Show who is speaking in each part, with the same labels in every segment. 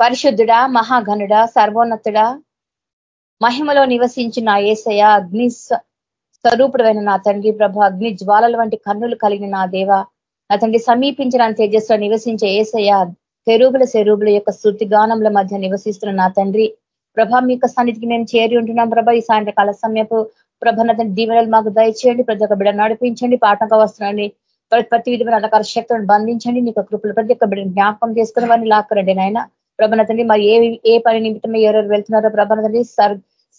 Speaker 1: పరిశుద్ధుడా మహాఘనుడ సర్వోన్నతుడా మహిమలో నివసించిన ఏసయ అగ్ని స్వరూపుడమైన నా తండ్రి ప్రభ అగ్ని జ్వాలల వంటి కన్నులు కలిగిన నా దేవ నా తండ్రి సమీపించిన తేజస్సులో నివసించే ఏసయ తెరువుల సెరువుల యొక్క శృతి గానముల మధ్య నివసిస్తున్న నా తండ్రి ప్రభ మీ యొక్క సన్నిధికి మేము చేరి ఉంటున్నాం ప్రభ ఈ సాయంత్రకాల సమయపు ప్రభ నా దీవెనలు మాకు దయచేయండి ప్రతి ఒక్క బిడ నడిపించండి పాఠంగా వస్త్రాన్ని ప్రతి విధమైన అలకార శక్తులను బంధించండి నీకు కృపలు ప్రతి ఒక్క బిడ్డను జ్ఞాపకం చేసుకుని వారిని లాక్కరండి నాయన. ప్రభనతండి మరి ఏ ఏ పని నిమిత్తమే ఎవరెవరు వెళ్తున్నారో ప్రభనతండి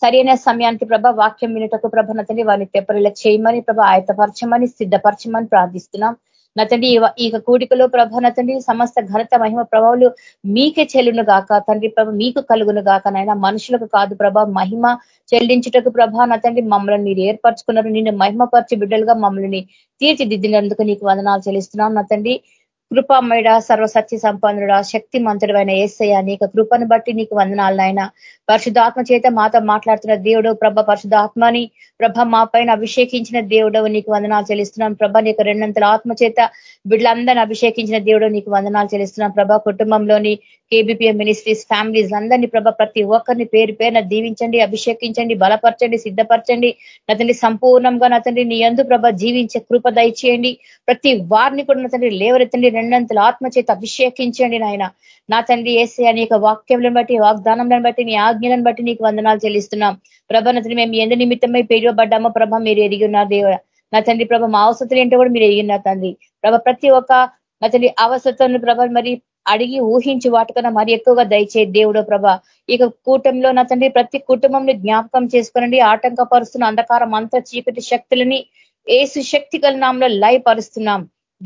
Speaker 1: సరైన సమయానికి ప్రభ వాక్యం వినటకు ప్రభనతండి వారిని తెప్పరిలా చేయమని ప్రభ ఆయతపరచమని సిద్ధపరచమని ప్రార్థిస్తున్నాం. నతండి ఈ కూడికలో ప్రభ నతండి సమస్త ఘనత మహిమ ప్రభావాలు మీకే చెల్లును గాక. తండ్రి ప్రభ మీకు కలుగును గాక నాయన. మనుషులకు కాదు ప్రభ మహిమ చెల్లించుటకు ప్రభ నతండి మమ్మల్ని మీరు ఏర్పరచుకున్నారు. నిన్ను మహిమపరిచి బిడ్డలుగా మమ్మల్ని తీర్చిదిద్దినందుకు నీకు వందనాలు చెల్లిస్తున్నాం. నతండి కృపామయుడ సర్వసత్య సంపన్నుడ శక్తి మంతుడు అయిన ఏసయ్య నీకు కృపను బట్టి నీకు వందనాలు నాయన. పరిశుధాత్మ చేత మాతో మాట్లాడుతున్న దేవుడు ప్రభ పరిశుధాత్మని ప్రభ మా పైన అభిషేకించిన దేవుడు నీకు వందనాలు చెల్లిస్తున్నాం. ప్రభ నీకు రెండంతల ఆత్మ చేత బిడ్డలందరినీ అభిషేకించిన దేవుడు నీకు వందనాలు చెల్లిస్తున్నాం. ప్రభ కుటుంబంలోని కేబీపీఎం మినిస్ట్రీస్ ఫ్యామిలీస్ అందరినీ ప్రభ ప్రతి ఒక్కరిని పేరు పేరున దీవించండి అభిషేకించండి బలపరచండి సిద్ధపరచండి. నతండి సంపూర్ణంగా నతండి నీ అందు ప్రభ జీవించే కృప దయచేయండి. ప్రతి వారిని కూడా నతండి లేవరెత్తండి రెండంతల ఆత్మచేత అభిషేకించండి నాయన. నా తండ్రి ఏసే అనేక వాక్యములను బట్టి వాగ్దానంలను బట్టి నీ ఆజ్ఞలను బట్టి నీకు వందనాలు చెల్లిస్తున్నాం. ప్రభ నతని మేము ఎందు నిమిత్తమై పేరుబడ్డామో ప్రభ మీరు ఎరిగి ఉన్నారు దేవ. నా తండ్రి ప్రభ మా అవసరం ఏంటో కూడా మీరు ఎరిగిన్నారు తండ్రి. ప్రభ ప్రతి ఒక్క నా తండ్రి ప్రభ మరి అడిగి ఊహించి వాటికన్నా మరి ఎక్కువగా దయచే దేవుడో ప్రభ ఇక కూటంలో నా తండ్రి ప్రతి కుటుంబంని జ్ఞాపకం చేసుకోనండి ఆటంకపరుస్తున్న అంధకారం అంత చీకటి శక్తులని ఏసు శక్తి నామంలో లయ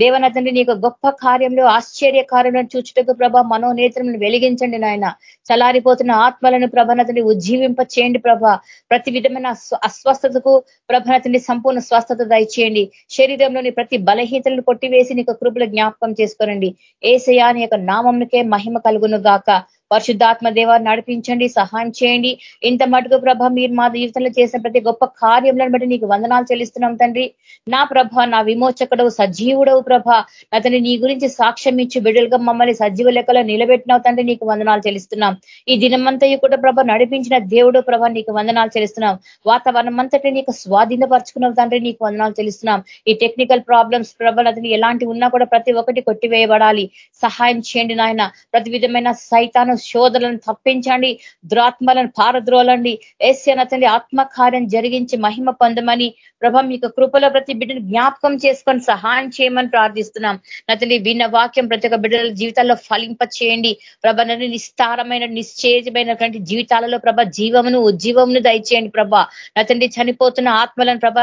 Speaker 1: పరుస్తున్నాం దేవనతండి నీకు గొప్ప కార్యంలో ఆశ్చర్య కార్యంలో చూచుటకు ప్రభ మనోనేత్రములను వెలిగించండి నాయన. చలారిపోతున్న ఆత్మలను ప్రభనతని ఉజ్జీవింప చేయండి ప్రభ. ప్రతి విధమైన అస్వస్థతకు ప్రభనతని సంపూర్ణ స్వస్థత దయచేయండి. శరీరంలోని ప్రతి బలహీనతలను కొట్టివేసి నీకు కృపలు జ్ఞాపకం చేసుకోనండి ఏసయాని యొక్క నామంకే మహిమ కలుగును గాక పరిశుద్ధాత్మ దేవ నడిపించండి సహాయం చేయండి. ఇంత మటుకు ప్రభ మీరు మా జీవితంలో చేసిన ప్రతి గొప్ప కార్యములను బట్టి నీకు వందనాలు చెల్లిస్తున్నాం తండ్రి. నా ప్రభ నా విమోచకుడవు సజీవుడవు ప్రభ. అతని నీ గురించి సాక్ష్యం ఇచ్చి బిడ్డలుగా మమ్మల్ని సజీవ లెక్కలో నిలబెట్టినావు తండ్రి నీకు వందనాలు చెల్లిస్తున్నాం. ఈ దినమంతా కూడా ప్రభ నడిపించిన దేవుడు ప్రభ నీకు వందనాలు చెల్లిస్తున్నాం. వాతావరణం అంతటి నీకు స్వాధీనపరచుకున్నావు తండ్రి నీకు వందనాలు చెల్లిస్తున్నాం. ఈ టెక్నికల్ ప్రాబ్లమ్స్ ప్రభ అతని ఎలాంటి ఉన్నా కూడా ప్రతి ఒక్కటి కొట్టివేయబడాలి. సహాయం చేయండి నాయన. ప్రతి విధమైన సైతాను శోధలను తప్పించండి దురాత్మలను పారద్రోలండి. ఏస్యనతండి ఆత్మకార్యం జరిగించి మహిమ పొందమని ప్రభ మీకు కృపలో ప్రతి బిడ్డను జ్ఞాపకం చేసుకొని సహాయం చేయమని ప్రార్థిస్తున్నాం. నతని విన్న వాక్యం ప్రతి ఒక్క బిడ్డల జీవితాల్లో ఫలింప చేయండి ప్రభ నన్ను నిస్తారమైన నిశ్చేజమైనటువంటి జీవితాలలో ప్రభ జీవమును ఉజ్జీవమును దయచేయండి ప్రభ. నతండి చనిపోతున్న ఆత్మలను ప్రభ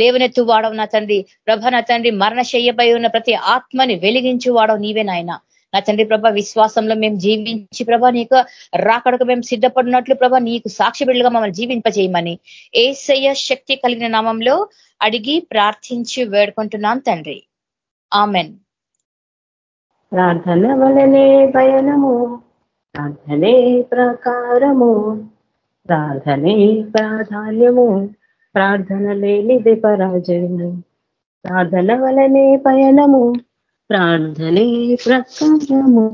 Speaker 1: లేవనెత్తు వాడవు నా తండ్రి. ప్రభ నా తండ్రి మరణ చెయ్యబై ఉన్న ప్రతి ఆత్మని వెలిగించు వాడవు నీవే నాయన. నా తండ్రి ప్రభ విశ్వాసంలో మేము జీవించి ప్రభ నీకు రాకడకు మేము సిద్ధపడినట్లు ప్రభ నీకు సాక్షి బిడ్డలుగా మమ్మల్ని జీవింపజేయమని ఏసయ్య శక్తి కలిగిన నామంలో అడిగి ప్రార్థించి వేడుకుంటున్నాం తండ్రి. ఆమెన్.
Speaker 2: ప్రార్థన వలనే భయనము ప్రార్థనే ప్రకారము ప్రార్థనే ప్రాధాన్యము ప్రార్థన లేనిది పరాజయము ప్రార్థన వలనే పయనము ప్రార్థనే ప్రకారము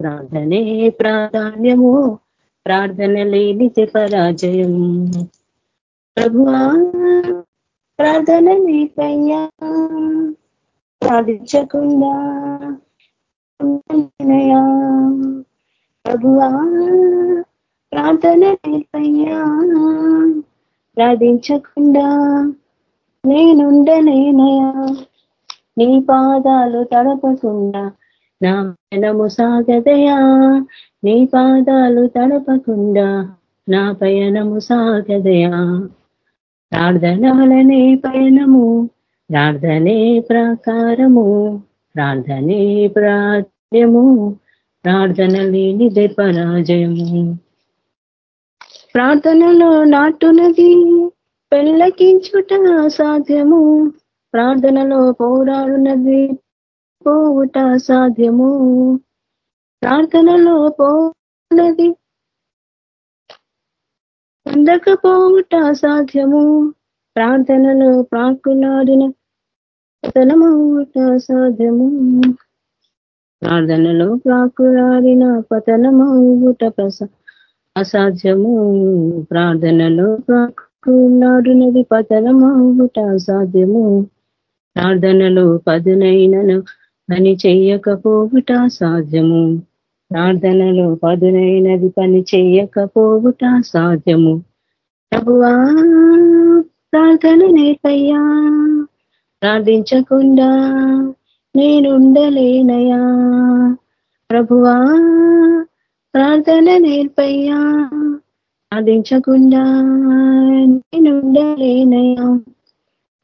Speaker 2: ప్రార్థనే ప్రాధాన్యము ప్రార్థన లేని పరాజయం ప్రభువా ప్రార్థన నీకయ్యా ప్రార్థించకుండా ప్రభువా ప్రార్థన నీకయ్యా ప్రార్థించకుండా నేనుండనేనయా నీ పాదాలు తడపకుండా నా పయనము సాగదయా? నీ పాదాలు తడపకుండా నా పయనము సాగదయా? ప్రార్థనలనే పయనము ప్రార్థనే ప్రాకారము ప్రార్థనే ప్రాధ్యము ప్రార్థన లేనిదే పరాజయము ప్రార్థనలో నాటునది పెళ్ళకించుట సాధ్యము. ప్రార్థనలో పోరాడునది పోవుట సాధ్యము. ప్రార్థనలో పోనది అందకపోవుట సాధ్యము. ప్రార్థనలో ప్రాకులాడిన పతనమవుట సాధ్యము. ప్రార్థనలో ప్రాకులాడిన పతనమవుట ప్రస అసాధ్యము. ప్రార్థనలో ప్రాకులాడినది పతనమవుట అసాధ్యము. ప్రార్థనలో పదునైనను పని చెయ్యకపోవుట సాధ్యము. ప్రార్థనలో పదునైనది పని చెయ్యకపోవుట సాధ్యము. ప్రభువా ప్రార్థన నేర్పయ్యా. ప్రార్థించకుండా నేనుండలేనయా ప్రభువా ప్రార్థన నేర్పయ్యా. ప్రార్థించకుండా నేనుండలేనయా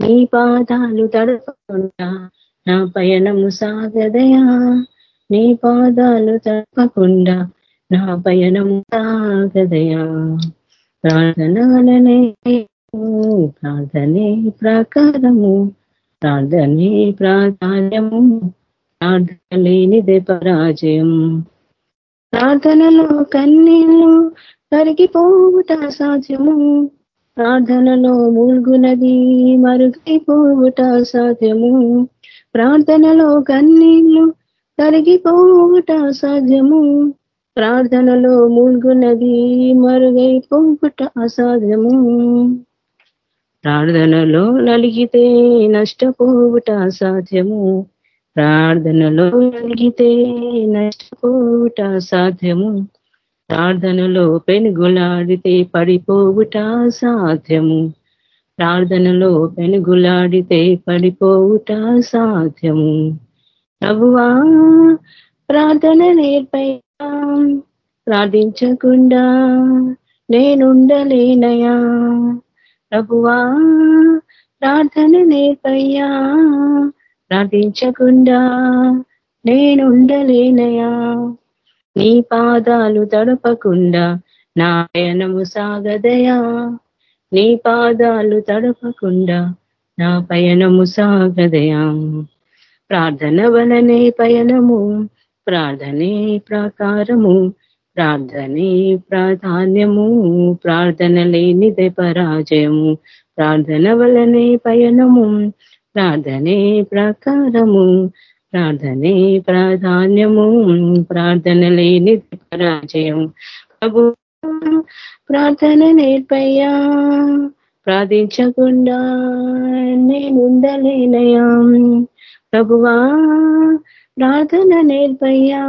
Speaker 2: నీ పాదాలు తడపకుండా నా పయనము సాగదయా. నీ పాదాలు తడపకుండా నా పయనము సాగదయా. ప్రార్థనలనే ప్రార్థనే ప్రకారము ప్రార్థనే ప్రాధాన్యము ప్రార్థన లేనిదే పరాజయం. ప్రార్థనలో కన్నీళ్ళు కరిగిపోవుట సాధ్యము ప్రార్థనలో మూల్గునది మరుగైపోవుట సాధ్యము. ప్రార్థనలో కన్నీళ్ళు తరిగిపోవుట అసాధ్యము ప్రార్థనలో మూల్గునది మరుగైపోవుట అసాధ్యము. ప్రార్థనలో నలిగితే నష్టపోవుట అసాధ్యము. ప్రార్థనలో నలిగితే నష్టపోవుట అసాధ్యము. ప్రార్థనలో పెనుగులాడితే పడిపోవుట సాధ్యము. ప్రార్థనలో పెనుగులాడితే పడిపోవుట సాధ్యము. ప్రభువా ప్రార్థన నేర్పై ప్రార్థించకుండా నేనుండలేనయా. ప్రభువా ప్రార్థన నేర్పయ్యా ప్రార్థించకుండా నేనుండలేనయా. నీ పాదాలు తడపకుండా నా పయనము సాగదయా. నీ పాదాలు తడపకుండా నా పయనము సాగదయా. ప్రార్థన వలనే పయనము ప్రార్థనే ప్రాకారము ప్రార్థనే ప్రాధాన్యము ప్రార్థన లేనిదే పరాజయము. ప్రార్థన వలనే పయనము ప్రార్థనే ప్రాకారము ప్రార్థనే ప్రాధాన్యము ప్రార్థన లేని పరాజయం. ప్రభు ప్రార్థన నేర్పయ్యా. ప్రార్థించకుండా నేనుండలేనయా ప్రభువా ప్రార్థన నేర్పయ్యా.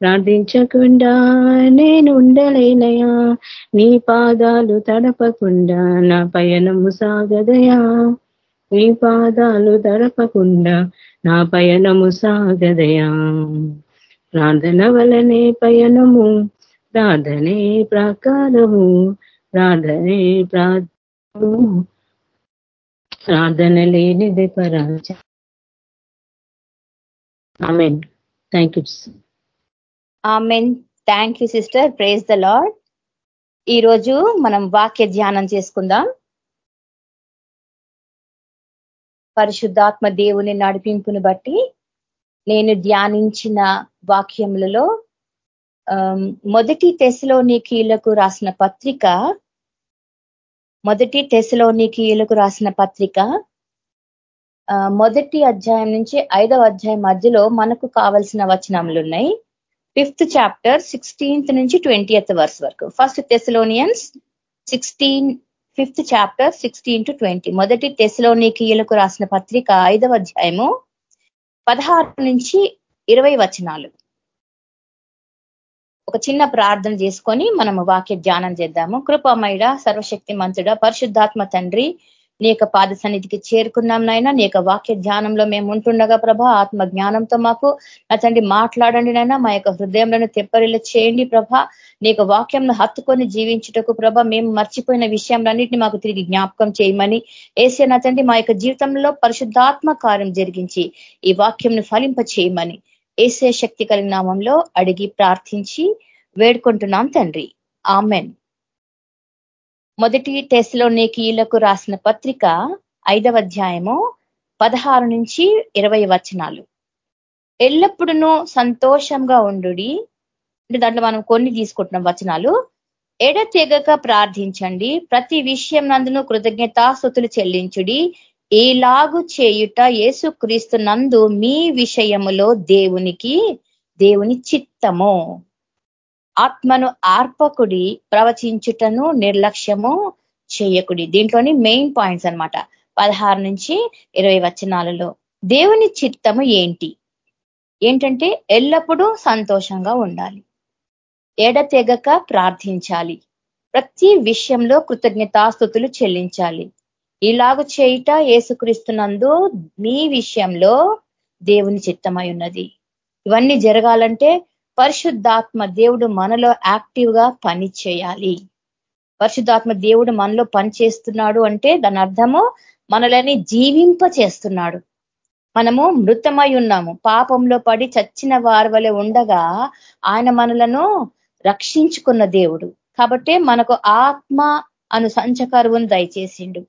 Speaker 2: ప్రార్థించకుండా నేను ఉండలేనయా నీ పాదాలు తడపకుండా నా పయనము సాగదయా నీ పాదాలు దడపకుండా నా పయనము సాగదయా. ప్రార్థన వలనే పయనము ప్రార్థనే ప్రాకారము ప్రార్థనే ప్రార్థము ప్రార్థన లేనిది పరాజ amen. Thank you
Speaker 1: amen. Thank you sister. Praise the Lord ఈరోజు మనం వాక్య ధ్యానం చేసుకుందాం. పరిశుద్ధాత్మ దేవుని నడిపింపును బట్టి నేను ధ్యానించిన వాక్యములలో మొదటి తెశలోని కీలకు రాసిన పత్రిక మొదటి తెశలోని కీలకు రాసిన పత్రిక మొదటి అధ్యాయం నుంచి ఐదవ అధ్యాయం మధ్యలో మనకు కావలసిన వచనములు ఉన్నాయి ఫిఫ్త్ చాప్టర్ సిక్స్టీన్త్ నుంచి ట్వంటీయత్ వర్స్ వరకు. First Thessalonians sixteen fifth chapter sixteen to twenty మొదటి టెస్లోనికీయులకు రాసిన పత్రిక ఐదవ అధ్యాయము పదహారు నుంచి ఇరవై వచనాలు. ఒక చిన్న ప్రార్థన చేసుకొని మనము వాక్య ధ్యానం చేద్దాము. కృపమయుడ సర్వశక్తి మంతుడ పరిశుద్ధాత్మ తండ్రి నీ యొక్క పాద సన్నిధికి చేరుకున్నాం నైనా నీ యొక్క వాక్య ధ్యానంలో మేము ఉంటుండగా ప్రభా ఆత్మ జ్ఞానంతో మాకు నా తండ్రి మాట్లాడండి నైనా మా యొక్క హృదయంలో తెప్పరిల్లు చేయండి ప్రభా. నీ యొక్క వాక్యంను హత్తుకొని జీవించుటకు ప్రభ మేము మర్చిపోయిన విషయంలన్నింటినీ మాకు తిరిగి జ్ఞాపకం చేయమని ఏసే నచ్చండి మా యొక్క జీవితంలో పరిశుద్ధాత్మ కార్యం జరిగించి ఈ వాక్యంను ఫలింప చేయమని ఏసే శక్తి కలిగిన నామంలో అడిగి ప్రార్థించి వేడుకుంటున్నాం తండ్రి. ఆమెన్. మొదటి టెస్లో నీకీలకు రాసిన పత్రిక ఐదవ అధ్యాయము పదహారు నుంచి ఇరవై వచనాలు. ఎల్లప్పుడూ సంతోషంగా ఉండు అంటే దాంట్లో మనం కొన్ని తీసుకుంటున్నాం వచనాలు. ఎడతెగక ప్రార్థించండి. ప్రతి విషయం నందును కృతజ్ఞతాస్థుతులు చెల్లించుడి. ఈలాగు చేయుట యేసుక్రీస్తు నందు మీ విషయములో దేవునికి దేవుని చిత్తము. ఆత్మను ఆర్పకుడి ప్రవచించుటను నిర్లక్ష్యము చేయకుడి. దీంట్లోని మెయిన్ పాయింట్స్ అనమాట పదహారు నుంచి ఇరవై వచనాలలో. దేవుని చిత్తము ఏంటి? ఏంటంటే ఎల్లప్పుడూ సంతోషంగా ఉండాలి. ఎడతెగక ప్రార్థించాలి. ప్రతి విషయంలో కృతజ్ఞతాస్థుతులు చెల్లించాలి. ఇలాగ చేయుట ఏసుక్రీస్తున్నందు మీ విషయంలో దేవుని చిత్తమై ఉన్నది. ఇవన్నీ జరగాలంటే పరిశుద్ధాత్మ దేవుడు మనలో యాక్టివ్గా పని చేయాలి. పరిశుద్ధాత్మ దేవుడు మనలో పని చేస్తున్నాడు అంటే దాని అర్థము మనలని జీవింప చేస్తున్నాడు. మనము మృతమై ఉన్నాము. పాపంలో పడి చచ్చిన వారి వలె ఉండగా ఆయన మనలను రక్షించుకున్న దేవుడు. కాబట్టి మనకు ఆత్మ అను సంచకరువును దయచేసిండు.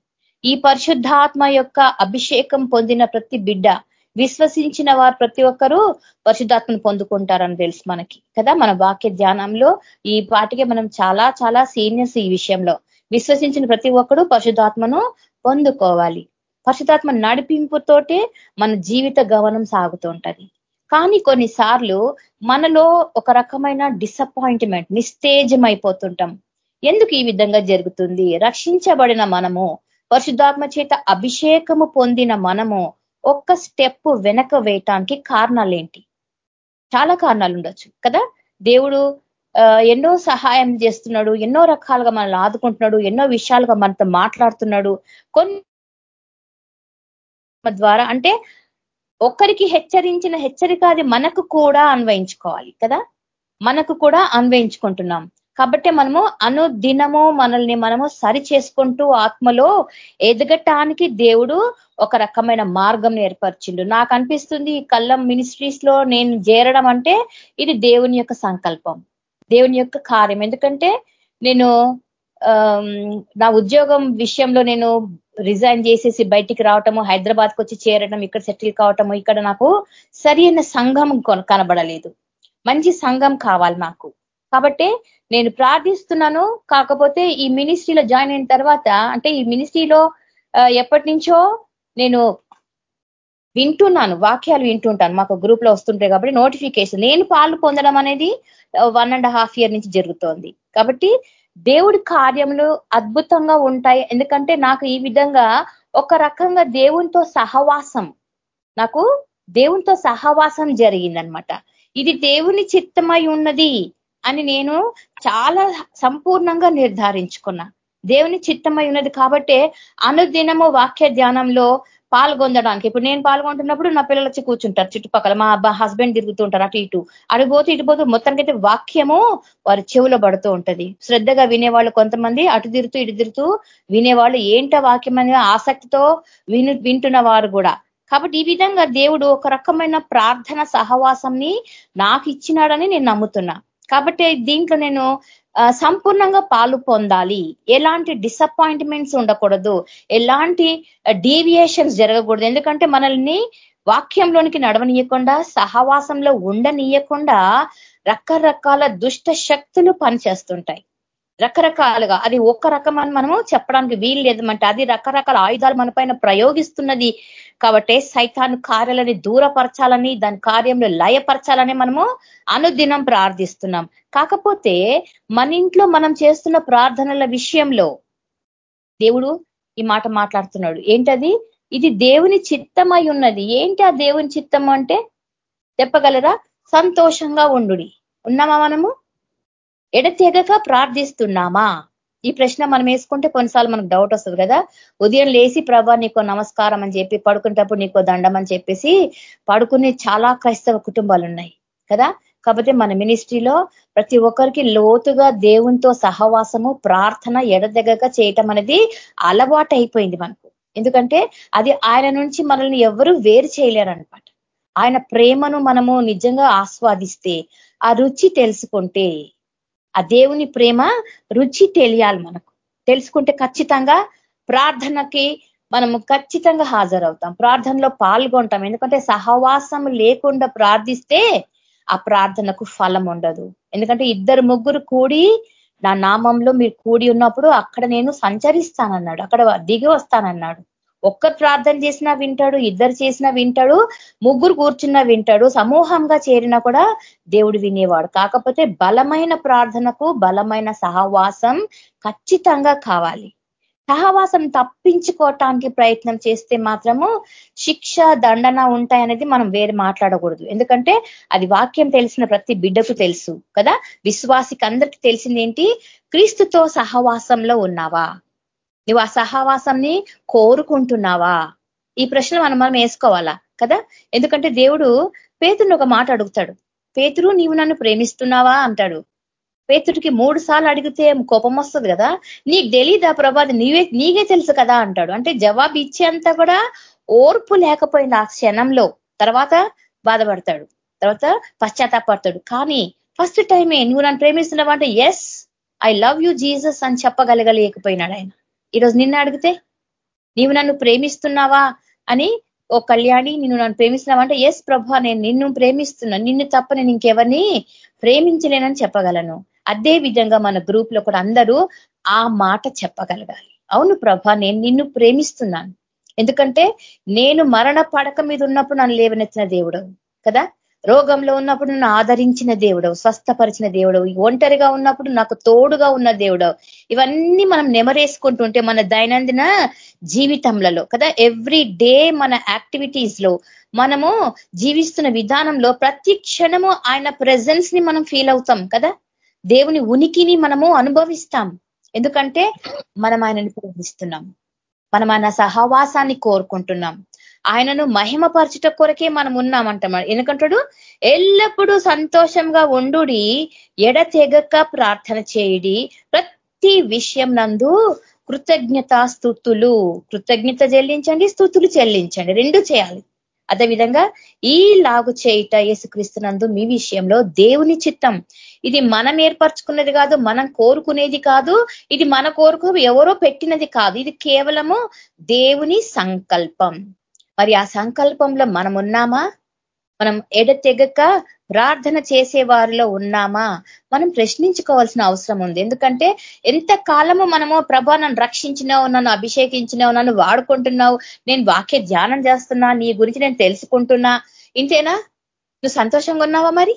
Speaker 1: ఈ పరిశుద్ధాత్మ యొక్క అభిషేకం పొందిన ప్రతి బిడ్డ విశ్వసించిన వారు ప్రతి ఒక్కరూ పరిశుద్ధాత్మను పొందుకుంటారని తెలుసు మనకి. కదా? మన వాక్య ధ్యానంలో ఈ పాటికి మనం చాలా చాలా సీనియర్స్ ఈ విషయంలో. విశ్వసించిన ప్రతి ఒక్కరూ పరిశుద్ధాత్మను పొందుకోవాలి. పరిశుధాత్మ నడిపింపుతోటే మన జీవిత గమనం సాగుతూ ఉంటది. కానీ కొన్నిసార్లు మనలో ఒక రకమైన డిసప్పాయింట్మెంట్ నిస్తేజం అయిపోతుంటాం ఎందుకు ఈ విధంగా జరుగుతుంది? రక్షించబడిన మనము పరిశుద్ధాత్మ చేత అభిషేకము పొందిన మనము ఒక్క స్టెప్ వెనక వేయటానికి కారణాలు ఏంటి చాలా కారణాలు ఉండొచ్చు కదా? దేవుడు ఎన్నో సహాయం చేస్తున్నాడు ఎన్నో రకాలుగా మనల్ని ఆదుకుంటున్నాడు ఎన్నో విషయాలుగా మనతో మాట్లాడుతున్నాడు. కొన్ని ద్వారా అంటే ఒక్కరికి హెచ్చరించిన హెచ్చరిక అది మనకు కూడా అన్వయించుకోవాలి కదా? మనకు కూడా అన్వయించుకుంటున్నాం. కాబట్టి మనము అనుదినము మనల్ని మనము సరి చేసుకుంటూ ఆత్మలో ఎదగటానికి దేవుడు ఒక రకమైన మార్గం ఏర్పరిచిండు. నాకు అనిపిస్తుంది ఈ కళ్ళం మినిస్ట్రీస్లో నేను చేరడం అంటే ఇది దేవుని యొక్క సంకల్పం దేవుని యొక్క కార్యం. ఎందుకంటే నేను నా ఉద్యోగం విషయంలో నేను రిజైన్ చేసేసి బయటికి రావటము హైదరాబాద్కి వచ్చి చేరడం ఇక్కడ సెటిల్ కావటము ఇక్కడ నాకు సరైన సంఘం కనబడలేదు. మంచి సంఘం కావాలి నాకు కాబట్టి నేను ప్రార్థిస్తున్నాను. కాకపోతే ఈ మినిస్ట్రీలో జాయిన్ అయిన తర్వాత అంటే ఈ మినిస్ట్రీలో ఎప్పటి నుంచో నేను వింటున్నాను వాక్యాలు వింటుంటాను. మాకు గ్రూప్లో వస్తుంటాయి కాబట్టి నోటిఫికేషన్. నేను పాలు పొందడం అనేది వన్ అండ్ హాఫ్ ఇయర్ నుంచి జరుగుతోంది. కాబట్టి దేవుడి కార్యములు అద్భుతంగా ఉంటాయి. ఎందుకంటే నాకు ఈ విధంగా ఒక రకంగా దేవునితో సహవాసం నాకు దేవునితో సహవాసం జరిగిందనమాట. ఇది దేవుని చిత్తమై ఉన్నది అని నేను చాలా సంపూర్ణంగా నిర్ధారించుకున్నా. దేవుని చిత్తమై ఉన్నది కాబట్టే అనుదినము వాక్య ధ్యానంలో పాల్గొందడానికి ఇప్పుడు నేను పాల్గొంటున్నప్పుడు నా పిల్లలు వచ్చి కూర్చుంటారు చుట్టుపక్కల. మా అబ్బా హస్బెండ్ తిరుగుతుంటారు అటు ఇటు. అడిగిపోతే ఇటు పోతూ మొత్తానికైతే వాక్యము వారి చెవులో పడుతూ ఉంటది. శ్రద్ధగా వినేవాళ్ళు కొంతమంది అటు తిరుగుతూ ఇటు తిరుగుతూ వినేవాళ్ళు. ఏంట వాక్యం అనేది ఆసక్తితో విను వింటున్న వారు కూడా. కాబట్టి ఈ విధంగా దేవుడు ఒక రకమైన ప్రార్థన సహవాసంని నాకు ఇచ్చినాడని నేను నమ్ముతున్నా. కాబట్టి దీంట్లో నేను సంపూర్ణంగా పాలు పొందాలి. ఎలాంటి డిసప్పాయింట్మెంట్స్ ఉండకూడదు. ఎలాంటి డీవియేషన్స్ జరగకూడదు. ఎందుకంటే మనల్ని వాక్యంలోనికి నడవనీయకుండా సహవాసంలో ఉండనీయకుండా రకరకాల దుష్ట శక్తులు పనిచేస్తుంటాయి. రకరకాలుగా అది ఒక్క రకం అని మనము చెప్పడానికి వీలు లేదమంటే అది రకరకాల ఆయుధాలు మన పైన ప్రయోగిస్తున్నది. కాబట్టి సైతాన్ కార్యాలని దూరపరచాలని దాని కార్యంలో లయపరచాలని మనము అనుదినం ప్రార్థిస్తున్నాం. కాకపోతే మన ఇంట్లో మనం చేస్తున్న ప్రార్థనల విషయంలో దేవుడు ఈ మాట మాట్లాడుతున్నాడు. ఏంటది? ఇది దేవుని చిత్తమై ఉన్నది. ఏంటి ఆ దేవుని చిత్తం అంటే? చెప్పగలరా? సంతోషంగా ఉండు ఉన్నామా మనము? ఎడతెగక ప్రార్థిస్తున్నామా? ఈ ప్రశ్న మనం వేసుకుంటే కొన్నిసార్లు మనకు డౌట్ వస్తుంది కదా. ఉదయం లేసి ప్రభా నీకో నమస్కారం అని చెప్పి పడుకునేటప్పుడు నీకో దండం అని చెప్పేసి పడుకునే చాలా క్రైస్తవ కుటుంబాలు ఉన్నాయి కదా. కాకపోతే మన మినిస్ట్రీలో ప్రతి ఒక్కరికి లోతుగా దేవునితో సహవాసము ప్రార్థన ఎడదెగక చేయటం అనేది అలవాటు అయిపోయింది మనకు. ఎందుకంటే అది ఆయన నుంచి మనల్ని ఎవరు వేరు చేయలేరనమాట ఆయన ప్రేమను మనము నిజంగా ఆస్వాదిస్తే ఆ రుచి తెలుసుకుంటే ఆ దేవుని ప్రేమ రుచి తెలియాలి మనకు. తెలుసుకుంటే ఖచ్చితంగా ప్రార్థనకి మనము ఖచ్చితంగా హాజరవుతాం. ప్రార్థనలో పాల్గొంటాం. ఎందుకంటే సహవాసం లేకుండా ప్రార్థిస్తే ఆ ప్రార్థనకు ఫలం ఉండదు. ఎందుకంటే ఇద్దరు ముగ్గురు కూడి నా నామంలో మీరు కూడి ఉన్నప్పుడు అక్కడ నేను సంచరిస్తానన్నాడు. అక్కడ దిగి వస్తానన్నాడు. ఒక్కరు ప్రార్థన చేసినా వింటాడు ఇద్దరు చేసినా వింటాడు ముగ్గురు కూర్చున్నా వింటాడు సమూహంగా చేరినా కూడా దేవుడు వినేవాడు. కాకపోతే బలమైన ప్రార్థనకు బలమైన సహవాసం ఖచ్చితంగా కావాలి. సహవాసం తప్పించుకోవటానికి ప్రయత్నం చేస్తే మాత్రము శిక్ష దండన ఉంటాయనేది మనం వేరే మాట్లాడకూడదు. ఎందుకంటే అది వాక్యం తెలిసిన ప్రతి బిడ్డకు తెలుసు కదా? విశ్వాసికి అందరికి తెలిసిందేంటి? క్రీస్తుతో సహవాసంలో ఉన్నావా? నువ్వు ఆ సహవాసంని కోరుకుంటున్నావా? ఈ ప్రశ్న మనం మనం వేసుకోవాలా? కదా? ఎందుకంటే దేవుడు పేతుడిని ఒక మాట అడుగుతాడు. పేతురు నీవు నన్ను ప్రేమిస్తున్నావా? అంటాడు. పేతుడికి మూడు సార్లు అడిగితే కోపం వస్తుంది కదా? నీకు తెలీదా ప్రభాది నీవే నీకే తెలుసు కదా? అంటాడు. అంటే జవాబు ఇచ్చేంత కూడా ఓర్పు లేకపోయింది ఆ క్షణంలో తర్వాత బాధపడతాడు. తర్వాత పశ్చాత్తాపడతాడు. కానీ ఫస్ట్ టైమే నువ్వు నన్ను ప్రేమిస్తున్నావా? అంటే yes I love you Jesus అని చెప్పగలగలేకపోయినాడు ఆయన. ఈరోజు నిన్ను అడిగితే నీవు నన్ను ప్రేమిస్తున్నావా అని ఓ కళ్యాణి నిన్ను నన్ను ప్రేమిస్తున్నావా అంటే ఎస్ ప్రభా నేను నిన్ను ప్రేమిస్తున్నా. నిన్ను తప్ప నేను ఇంకెవరిని ప్రేమించలేనని చెప్పగలను. అదే విధంగా మన గ్రూప్లో కూడా అందరూ ఆ మాట చెప్పగలగాలి. అవును ప్రభా నేను నిన్ను ప్రేమిస్తున్నాను. ఎందుకంటే నేను మరణ పడక మీద ఉన్నప్పుడు నన్ను లేవనెత్తిన దేవుడు. కదా? రోగంలో ఉన్నప్పుడు నన్ను ఆదరించిన దేవుడవు స్వస్థపరిచిన దేవుడవు ఒంటరిగా ఉన్నప్పుడు నాకు తోడుగా ఉన్న దేవుడవు. ఇవన్నీ మనం నెమరేసుకుంటుంటే మన దైనందిన జీవితంలో కదా ఎవ్రీ డే మన యాక్టివిటీస్లో మనము జీవిస్తున్న విధానంలో ప్రతి క్షణము ఆయన ప్రెజెన్స్ని మనం ఫీల్ అవుతాం కదా. దేవుని ఉనికిని మనము అనుభవిస్తాం. ఎందుకంటే మనం ఆయనని ప్రేమిస్తున్నాం. మనం ఆయన సహవాసాన్ని కోరుకుంటున్నాం. ఆయనను మహిమపరచుట కొరకే మనం ఉన్నామంటాం ఎందుకంటాడు? ఎల్లప్పుడూ సంతోషంగా ఉండు ఎడతెగక ప్రార్థన చేయడి. ప్రతి విషయం నందు కృతజ్ఞత స్థుతులు. కృతజ్ఞత చెల్లించండి స్థుతులు చెల్లించండి. రెండు చేయాలి. అదేవిధంగా ఈ లాగు చేయుట యేసుక్రీస్తునందు మీ విషయంలో దేవుని చిత్తం. ఇది మనం ఏర్పరచుకున్నది కాదు మనం కోరుకునేది కాదు. ఇది మన కోరుకు ఎవరో పెట్టినది కాదు. ఇది కేవలము దేవుని సంకల్పం. మరి ఆ సంకల్పంలో మనం ఉన్నామా మనం ఎడతెగక ప్రార్థన చేసే వారిలో ఉన్నామా? మనం ప్రశ్నించుకోవాల్సిన అవసరం ఉంది. ఎందుకంటే ఎంత కాలము మనము ప్రభా నన్ను రక్షించినావు నన్ను అభిషేకించినావు నన్ను వాడుకుంటున్నావు నేను వాక్య ధ్యానం చేస్తున్నా నీ గురించి నేను తెలుసుకుంటున్నా ఇంతేనా? నువ్వు సంతోషంగా ఉన్నావా మరి?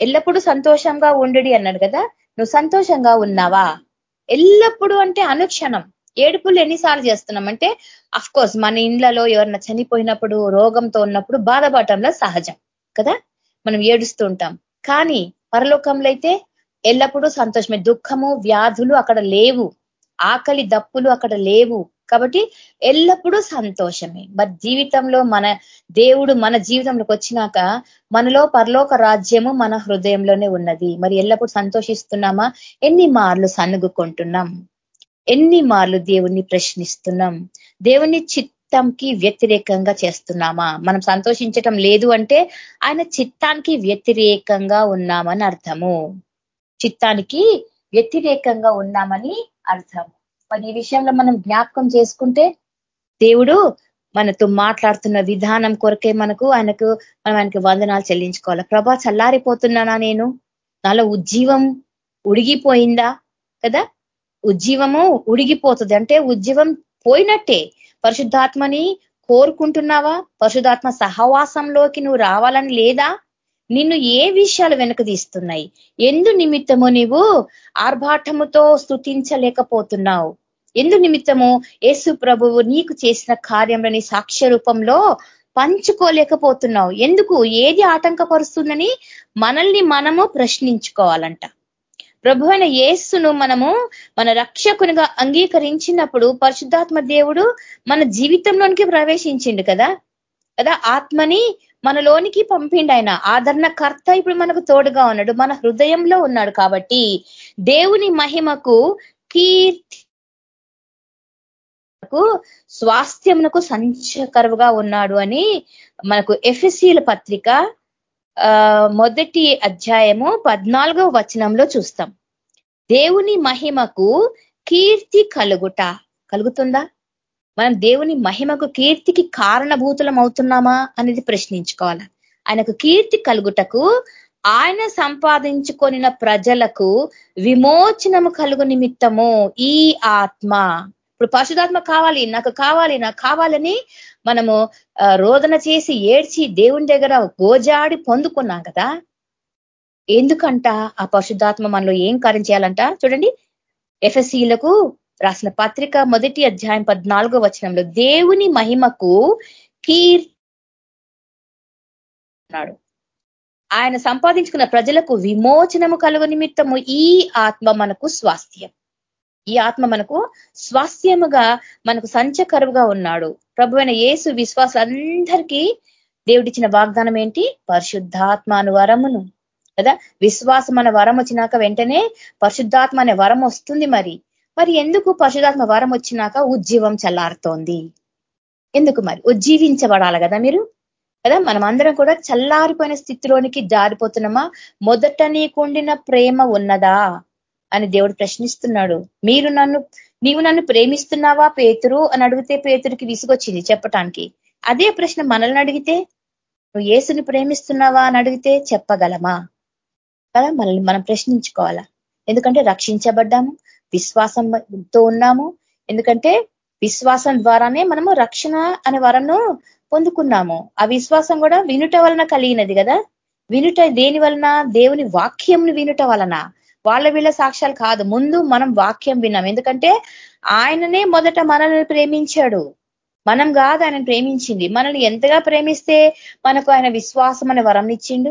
Speaker 1: ఎల్లప్పుడూ సంతోషంగా ఉండడి అన్నాడు కదా. నువ్వు సంతోషంగా ఉన్నావా? ఎల్లప్పుడూ అంటే అనుక్షణం. ఏడుపులు ఎన్నిసార్లు చేస్తున్నాం అంటే అఫ్ కోర్స్ మన ఇండ్లలో ఎవరన్నా చనిపోయినప్పుడు రోగంతో ఉన్నప్పుడు బాధపడటంలో సహజం కదా? మనం ఏడుస్తూ ఉంటాం. కానీ పరలోకంలో అయితే ఎల్లప్పుడూ సంతోషమే. దుఃఖము వ్యాధులు అక్కడ లేవు. ఆకలి దప్పులు అక్కడ లేవు. కాబట్టి ఎల్లప్పుడూ సంతోషమే. మరి జీవితంలో మన దేవుడు మన జీవితంలోకి వచ్చినాక మనలో పరలోక రాజ్యము మన హృదయంలోనే ఉన్నది. మరి ఎల్లప్పుడూ సంతోషిస్తున్నామా? ఎన్ని మార్లు సన్నుగుకుంటున్నాం ఎన్ని మార్లు దేవుణ్ణి ప్రశ్నిస్తున్నాం? దేవుని చిత్తంకి వ్యతిరేకంగా చేస్తున్నామా? మనం సంతోషించటం లేదు అంటే ఆయన చిత్తానికి వ్యతిరేకంగా ఉన్నామని అర్థము. చిత్తానికి వ్యతిరేకంగా ఉన్నామని అర్థం. మరి ఈ విషయంలో మనం జ్ఞాపకం చేసుకుంటే దేవుడు మనతో మాట్లాడుతున్న విధానం కొరకే మనకు ఆయనకు మనం ఆయనకు వందనాలు చెల్లించుకోవాలి. ప్రభా చల్లారిపోతున్నానా నేను? నాలో ఉజ్జీవం ఉడిగిపోయిందా? కదా? ఉజ్జీవము ఉడిగిపోతుంది. అంటే ఉజ్జీవం పోయినట్టే. పరిశుద్ధాత్మని కోరుకుంటున్నావా? పరిశుద్ధాత్మ సహవాసంలోకి నువ్వు రావాలని లేదా? నిన్ను ఏ విషయాలు వెనక తీస్తున్నాయి? ఎందు నిమిత్తము నీవు ఆర్భాటముతో స్థుతించలేకపోతున్నావు ఎందు నిమిత్తము యేసు ప్రభువు నీకు చేసిన కార్యంలోని సాక్ష్య రూపంలో పంచుకోలేకపోతున్నావు? ఎందుకు? ఏది ఆటంకపరుస్తుందని మనల్ని మనము ప్రశ్నించుకోవాలంట. ప్రభు అయిన యేసును మనము మన రక్షకునిగా అంగీకరించినప్పుడు పరిశుద్ధాత్మ దేవుడు మన జీవితంలోనికి ప్రవేశించిండు కదా? కదా? ఆత్మని మనలోనికి పంపిండు ఆయన. ఆదరణకర్త ఇప్పుడు మనకు తోడుగా ఉన్నాడు. మన హృదయంలో ఉన్నాడు కాబట్టి దేవుని మహిమకు కీర్తి స్వాస్థ్యమునకు సంచకరువుగా ఉన్నాడు అని మనకు ఎఫ్ఎస్సీల పత్రిక మొదటి అధ్యాయము పద్నాలుగో వచనంలో చూస్తాం. దేవుని మహిమకు కీర్తి కలుగుట. కలుగుతుందా? మనం దేవుని మహిమకు కీర్తికి కారణభూతులం అవుతున్నామా అనేది ప్రశ్నించుకోవాలి? ఆయనకు కీర్తి కలుగుటకు ఆయన సంపాదించుకొనిన ప్రజలకు విమోచనము కలుగు నిమిత్తము ఈ ఆత్మ. ఇప్పుడు పరిశుధాత్మ కావాలి నాకు కావాలి నాకు కావాలని మనము రోదన చేసి ఏడ్చి దేవుని దగ్గర గోజాడి పొందుకున్నాం కదా? ఎందుకంట? ఆ పరిశుద్ధాత్మ మనలో ఏం కార్యం చేయాలంట? చూడండి. ఎఫ్ఎస్సీలకు రాసిన పత్రిక మొదటి అధ్యాయం పద్నాలుగో వచనంలో దేవుని మహిమకు కీర్ ఆయన సంపాదించుకున్న ప్రజలకు విమోచనము కలుగు నిమిత్తము ఈ ఆత్మ మనకు స్వాస్థ్యం. ఈ ఆత్మ మనకు స్వాస్థ్యముగా మనకు సంచకరువుగా ఉన్నాడు. ప్రభు అయిన యేసు విశ్వాసులందరికీ దేవుడిచ్చిన వాగ్దానం ఏంటి? పరిశుద్ధాత్మాను వరమును. కదా? విశ్వాసం అనే వరం వచ్చినాక వెంటనే పరిశుద్ధాత్మ అనే వరం వస్తుంది మరి. మరి ఎందుకు పరిశుధాత్మ వరం వచ్చినాక ఉజ్జీవం చల్లారుతోంది? ఎందుకు మరి? ఉజ్జీవించబడాలి కదా మీరు? కదా? మనం అందరం కూడా చల్లారిపోయిన స్థితిలోనికి జారిపోతున్నామా? మొదట నీకుండిన ప్రేమ ఉన్నదా? అని దేవుడు ప్రశ్నిస్తున్నాడు. మీరు నన్ను నీవు నన్ను ప్రేమిస్తున్నావా పేతురు? అని అడిగితే పేతురికి విసుగొచ్చింది చెప్పటానికి. అదే ప్రశ్న మనల్ని అడిగితే నువ్వు ఏసుని ప్రేమిస్తున్నావా అని అడిగితే చెప్పగలమా? కదా మనల్ని మనం ప్రశ్నించుకోవాలా? ఎందుకంటే రక్షించబడ్డాము విశ్వాసంతో ఉన్నాము. ఎందుకంటే విశ్వాసం ద్వారానే మనము రక్షణ అనే వరను పొందుకున్నాము. ఆ విశ్వాసం కూడా వినుట వలన కలిగినది కదా? వినుట దేని వలన? దేవుని వాక్యంను వినుట వలన. వాళ్ళ వీళ్ళ సాక్ష్యాలు కాదు. ముందు మనం వాక్యం విన్నాం. ఎందుకంటే ఆయననే మొదట మనల్ని ప్రేమించాడు. మనం కాదు ఆయన ప్రేమించింది. మనల్ని ఎంతగా ప్రేమిస్తే మనకు ఆయన విశ్వాసం అనే వరం ఇచ్చిండు?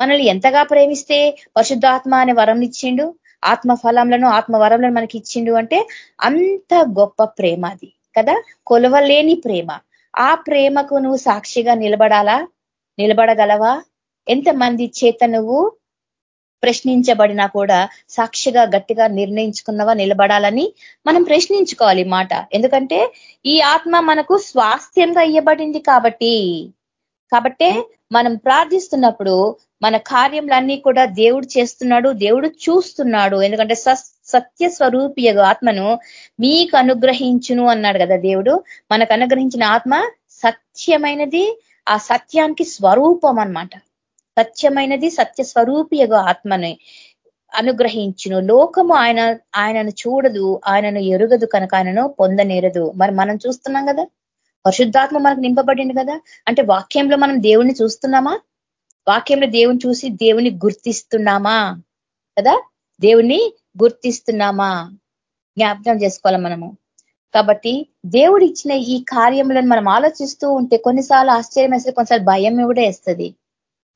Speaker 1: మనల్ని ఎంతగా ప్రేమిస్తే పరిశుద్ధాత్మ అనే వరం ఇచ్చిండు? ఆత్మ ఫలంలను ఆత్మ వరంలను మనకి ఇచ్చిండు అంటే అంత గొప్ప ప్రేమ అది కదా? కొలవలేని ప్రేమ. ఆ ప్రేమకు నువ్వు సాక్షిగా నిలబడాలా? నిలబడగలవా? ఎంతమంది చేత నువ్వు ప్రశ్నించబడినా కూడా సాక్షిగా గట్టిగా నిర్ణయించుకున్నవా నిలబడాలని మనం ప్రశ్నించుకోవాలి మాట. ఎందుకంటే ఈ ఆత్మ మనకు స్వాస్థ్యంగా ఇయ్యబడింది కాబట్టి. కాబట్టే మనం ప్రార్థిస్తున్నప్పుడు మన కార్యములన్నీ కూడా దేవుడు చేస్తున్నాడు దేవుడు చూస్తున్నాడు. ఎందుకంటే సత్య స్వరూపి ఆత్మను మీకు అనుగ్రహించును అన్నాడు కదా దేవుడు. మనకు అనుగ్రహించిన ఆత్మ సత్యమైనది ఆ సత్యానికి స్వరూపం అనమాట సత్యమైనది సత్య స్వరూపియగు ఆత్మని అనుగ్రహించును. లోకము ఆయన ఆయనను చూడదు ఆయనను ఎరుగదు కనుక ఆయనను పొందనేరదు. మరి మనం చూస్తున్నాం కదా పరిశుద్ధాత్మ మనకు నింపబడింది కదా అంటే వాక్యంలో మనం దేవుణ్ణి చూస్తున్నామా? వాక్యంలో దేవుని చూసి దేవుని గుర్తిస్తున్నామా? కదా దేవుణ్ణి గుర్తిస్తున్నామా? జ్ఞాపకం చేసుకోవాలి మనము? కాబట్టి దేవుడు ఇచ్చిన ఈ కార్యములను మనం ఆలోచిస్తూ ఉంటే కొన్నిసార్లు ఆశ్చర్యం వేస్తే కొన్నిసార్లు భయం కూడా వేస్తుంది.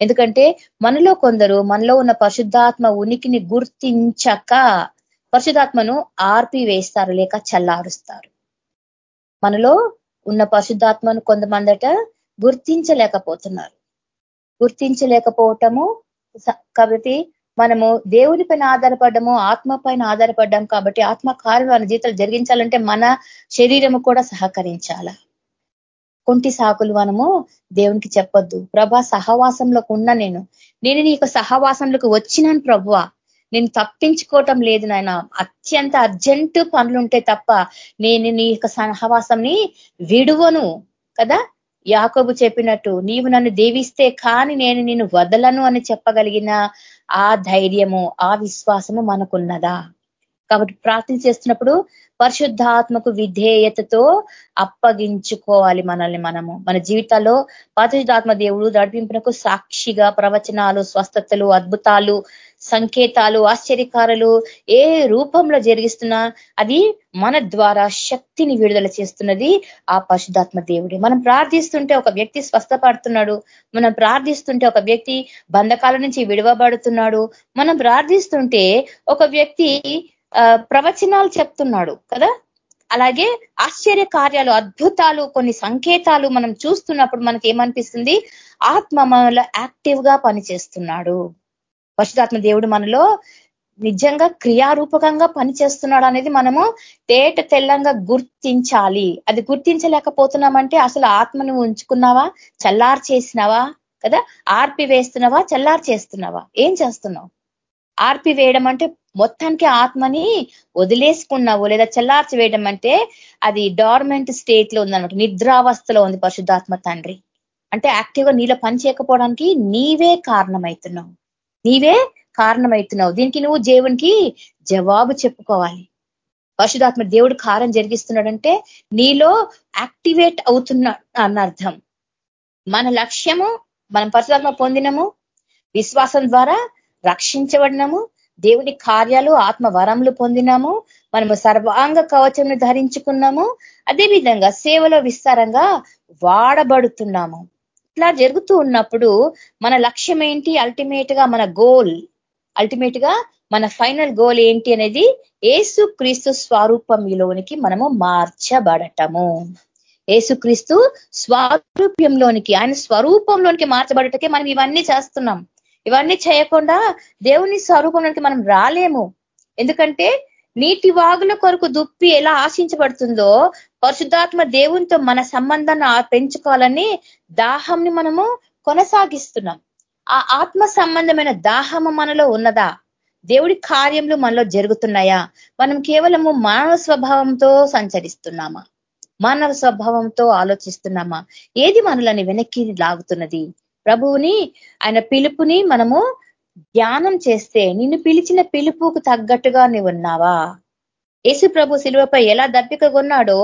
Speaker 1: ఎందుకంటే మనలో కొందరు మనలో ఉన్న పరిశుద్ధాత్మ ఉనికిని గుర్తించక పరిశుద్ధాత్మను ఆర్పి వేస్తారు లేక చల్లారుస్తారు. మనలో ఉన్న పరిశుద్ధాత్మను కొంతమందట గుర్తించలేకపోతున్నారు. గుర్తించలేకపోవటము కాబట్టి మనము దేవుని పైన ఆధారపడ్డము ఆత్మ పైన ఆధారపడ్డాం కాబట్టి ఆత్మ కార్యం మన జీవితాలు జరిగించాలంటే మన శరీరము కూడా సహకరించాల? కొంటి సాకులు మనము దేవునికి చెప్పొద్దు. ప్రభా సహవాసంలోకి ఉన్న నేను. నేను నీ సహవాసంలోకి వచ్చినాను ప్రభువ. నేను తప్పించుకోవటం లేదు నాయన. అత్యంత అర్జెంటు పనులుంటే తప్ప నేను నీ యొక్క సహవాసంని విడువను కదా? యాకబు చెప్పినట్టు నీవు నన్ను దేవిస్తే కానీ నేను నిన్ను వదలను అని చెప్పగలిగిన ఆ ధైర్యము ఆ విశ్వాసము మనకున్నదా? కాబట్టి ప్రార్థన చేస్తున్నప్పుడు పరిశుద్ధాత్మకు విధేయతతో అప్పగించుకోవాలి మనల్ని మనము. మన జీవితాల్లో పరిశుద్ధాత్మ దేవుడు నడిపింపునకు సాక్షిగా ప్రవచనాలు స్వస్థతలు అద్భుతాలు సంకేతాలు ఆశ్చర్యకారులు ఏ రూపంలో జరిగిస్తున్నా అది మన ద్వారా శక్తిని విడుదల చేస్తున్నది ఆ పరిశుద్ధాత్మ దేవుడే. మనం ప్రార్థిస్తుంటే ఒక వ్యక్తి స్వస్థపడుతున్నాడు మనం ప్రార్థిస్తుంటే ఒక వ్యక్తి బంధకాల నుంచి విడవబడుతున్నాడు మనం ప్రార్థిస్తుంటే ఒక వ్యక్తి ప్రవచనాలు చెప్తున్నాడు కదా? అలాగే ఆశ్చర్య కార్యాలు అద్భుతాలు కొన్ని సంకేతాలు మనం చూస్తున్నప్పుడు మనకి ఏమనిపిస్తుంది ఆత్మ మనలో యాక్టివ్గా పనిచేస్తున్నాడు. పరిశుధాత్మ దేవుడు మనలో నిజంగా క్రియారూపకంగా పనిచేస్తున్నాడు అనేది మనము తేట తెల్లంగా గుర్తించాలి. అది గుర్తించలేకపోతున్నామంటే అసలు ఆత్మను ఉంచుకున్నావా? చల్లారు చేసినావా కదా? ఆర్పి వేస్తున్నావా చల్లారు చేస్తున్నావా ఏం చేస్తున్నావు? ఆర్పి వేయడం అంటే మొత్తానికి ఆత్మని వదిలేసుకున్నావు లేదా చల్లార్చి వేయడం అంటే అది డార్మెంట్ స్టేట్లో ఉందన్నమాట. నిద్రావస్థలో ఉంది పరిశుద్ధాత్మ తండ్రి. అంటే యాక్టివ్గా నీలో పని చేయకపోవడానికి నీవే కారణమవుతున్నావు. నీవే కారణమవుతున్నావు. దీనికి నువ్వు దేవునికి జవాబు చెప్పుకోవాలి. పరిశుధాత్మ దేవుడు కారం జరిగిస్తున్నాడంటే నీలో యాక్టివేట్ అవుతున్నా అన్న అర్థం. మన లక్ష్యము మనం పరిశుధాత్మ పొందినము విశ్వాసం ద్వారా రక్షించబడినము. దేవుని కార్యాలు ఆత్మ వరములు పొందినాము. మనము సర్వాంగ కవచంను ధరించుకున్నాము. అదేవిధంగా సేవలో విస్తారంగా వాడబడుతున్నాము. ఇట్లా జరుగుతూ ఉన్నప్పుడు మన లక్ష్యం ఏంటి? అల్టిమేట్గా మన గోల్ అల్టిమేట్గా మన ఫైనల్ గోల్ ఏంటి అనేది ఏసు క్రీస్తు స్వరూపంలోనికి మనము మార్చబడటము. ఏసుక్రీస్తు స్వారూప్యంలోనికి ఆయన స్వరూపంలోనికి మార్చబడటకే మనం ఇవన్నీ చేస్తున్నాం. ఇవన్నీ చేయకుండా దేవుని స్వరూపంలోకి మనం రాలేము. ఎందుకంటే నీటి వాగుల కొరకు దుప్పి ఎలా ఆశించబడుతుందో పరిశుద్ధాత్మ దేవునితో మన సంబంధాన్ని పెంచుకోవాలని దాహంని మనము కొనసాగిస్తున్నాం. ఆ ఆత్మ సంబంధమైన దాహము మనలో ఉన్నదా? దేవుడి కార్యములు మనలో జరుగుతున్నాయా? మనం కేవలము మానవ స్వభావంతో సంచరిస్తున్నామా? మానవ స్వభావంతో ఆలోచిస్తున్నామా? ఏది మనలని వెనక్కి లాగుతున్నది? ప్రభువుని ఆయన పిలుపుని మనము ధ్యానం చేస్తే నిన్ను పిలిచిన పిలుపుకు తగ్గట్టుగా నీవు ఉన్నావా? యేసు ప్రభు శిలువపై ఎలా దప్పిక కొన్నాడో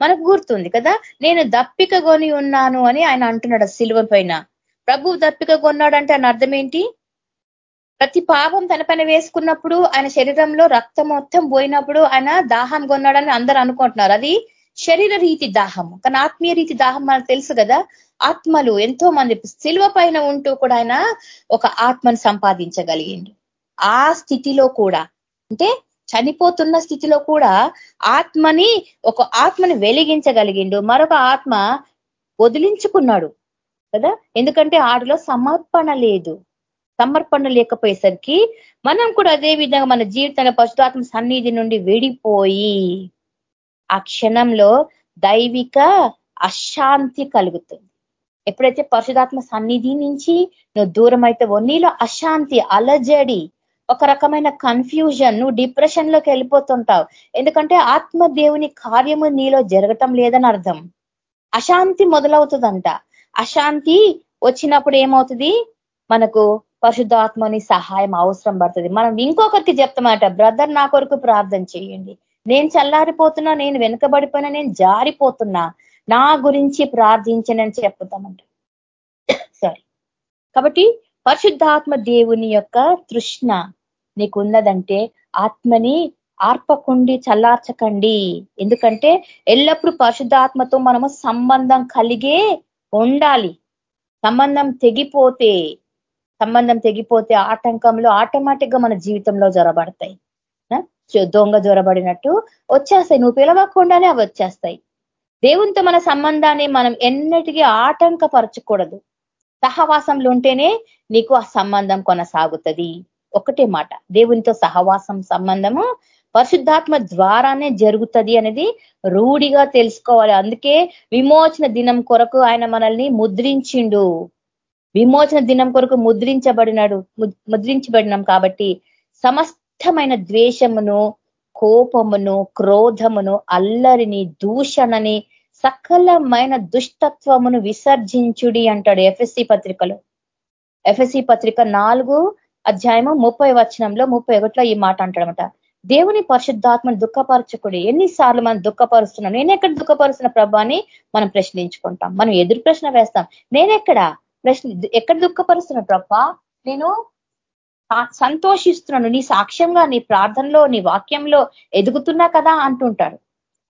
Speaker 1: మనకు గుర్తుంది కదా? నేను దప్పిక కొని ఉన్నాను అని ఆయన అంటున్నాడు శిలువ పైన. ప్రభు దప్పిక కొన్నాడంటే ఆయన అర్థం ఏంటి ప్రతి పాపం తన పైన వేసుకున్నప్పుడు ఆయన శరీరంలో రక్తం మొత్తం పోయినప్పుడు ఆయన దాహం కొన్నాడని అందరూ అనుకుంటున్నారు. అది శరీర రీతి దాహం కానీ ఆత్మీయ రీతి దాహం మనకు తెలుసు కదా? ఆత్మలు ఎంతో మంది శిల్వ పైన ఉంటూ కూడా ఆయన ఒక ఆత్మను సంపాదించగలిగిండు. ఆ స్థితిలో కూడా అంటే చనిపోతున్న స్థితిలో కూడా ఆత్మని ఒక ఆత్మని వెలిగించగలిగిండు. మరొక ఆత్మ వదిలించుకున్నాడు కదా? ఎందుకంటే ఆడిలో సమర్పణ లేదు. సమర్పణ లేకపోయేసరికి మనం కూడా అదే విధంగా మన జీవితంలో పశుతాత్మ సన్నిధి నుండి విడిపోయి ఆ క్షణంలో దైవిక అశాంతి కలుగుతుంది. ఎప్పుడైతే పరిశుధాత్మ సన్నిధి నుంచి నువ్వు దూరం అవుతావో నీలో అశాంతి అలజడి ఒక రకమైన కన్ఫ్యూజన్ నువ్వు డిప్రెషన్లోకి వెళ్ళిపోతుంటావు. ఎందుకంటే ఆత్మ దేవుని కార్యము నీలో జరగటం లేదని అర్థం. అశాంతి మొదలవుతుందంట. అశాంతి వచ్చినప్పుడు ఏమవుతుంది? మనకు పరిశుద్ధాత్మని సహాయం అవసరం పడుతుంది. మనం ఇంకొకరికి చెప్తామట బ్రదర్ నా కొరకు ప్రార్థన చేయండి నేను చల్లారిపోతున్నా నేను వెనుకబడిపోయినా నేను జారిపోతున్నా. నా గురించి ప్రార్థించనని చెప్తామంట సారీ కాబట్టి పరిశుద్ధాత్మ దేవుని యొక్క తృష్ణ నీకు ఉన్నదంటే ఆత్మని ఆర్పకుండి చల్లార్చకండి. ఎందుకంటే ఎల్లప్పుడూ పరిశుద్ధాత్మతో మనము సంబంధం కలిగే ఉండాలి. సంబంధం తెగిపోతే సంబంధం తెగిపోతే ఆటంకంలో ఆటోమేటిక్గా మన జీవితంలో జ్వరబడతాయి దొంగ జ్వరబడినట్టు వచ్చేస్తాయి. నువ్వు పిలవకుండానే అవి వచ్చేస్తాయి. దేవునితో మన సంబంధాన్ని మనం ఎన్నటికీ ఆటంకపరచకూడదు. సహవాసంలో ఉంటేనే నీకు ఆ సంబంధం కొనసాగుతుంది. ఒకటే మాట. దేవునితో సహవాసం సంబంధము పరిశుద్ధాత్మ ద్వారానే జరుగుతుంది అనేది రూఢిగా తెలుసుకోవాలి. అందుకే విమోచన దినం కొరకు ఆయన మనల్ని ముద్రించిండు. విమోచన దినం కొరకు ముద్రించబడినాడు. ముద్రించబడినాం కాబట్టి సమస్తమైన ద్వేషమును కోపమును క్రోధమును అల్లరిని దూషణని సకలమైన దుష్టత్వమును విసర్జించుడి అంటాడు ఎఫ్ఎస్సి పత్రికలో. ఎఫ్ఎస్సి పత్రిక నాలుగు అధ్యాయము ముప్పై వచనంలో ముప్పై ఒకటిలో ఈ మాట అంటాడనమాట. దేవుని పరిశుద్ధాత్మను దుఃఖపరచకుడు. ఎన్నిసార్లు మనం దుఃఖపరుస్తున్నాం? నేను ఎక్కడ దుఃఖపరుస్తున్న ప్రభాని మనం ప్రశ్నించుకుంటాం. మనం ఎదురు ప్రశ్న వేస్తాం. నేనెక్కడ ప్రశ్న ఎక్కడ దుఃఖపరుస్తున్న ప్రభా? నేను సంతోషిస్తున్నాను. నీ సాక్ష్యంగా నీ ప్రార్థనలో నీ వాక్యంలో ఎదుగుతున్నా కదా అంటుంటాడు.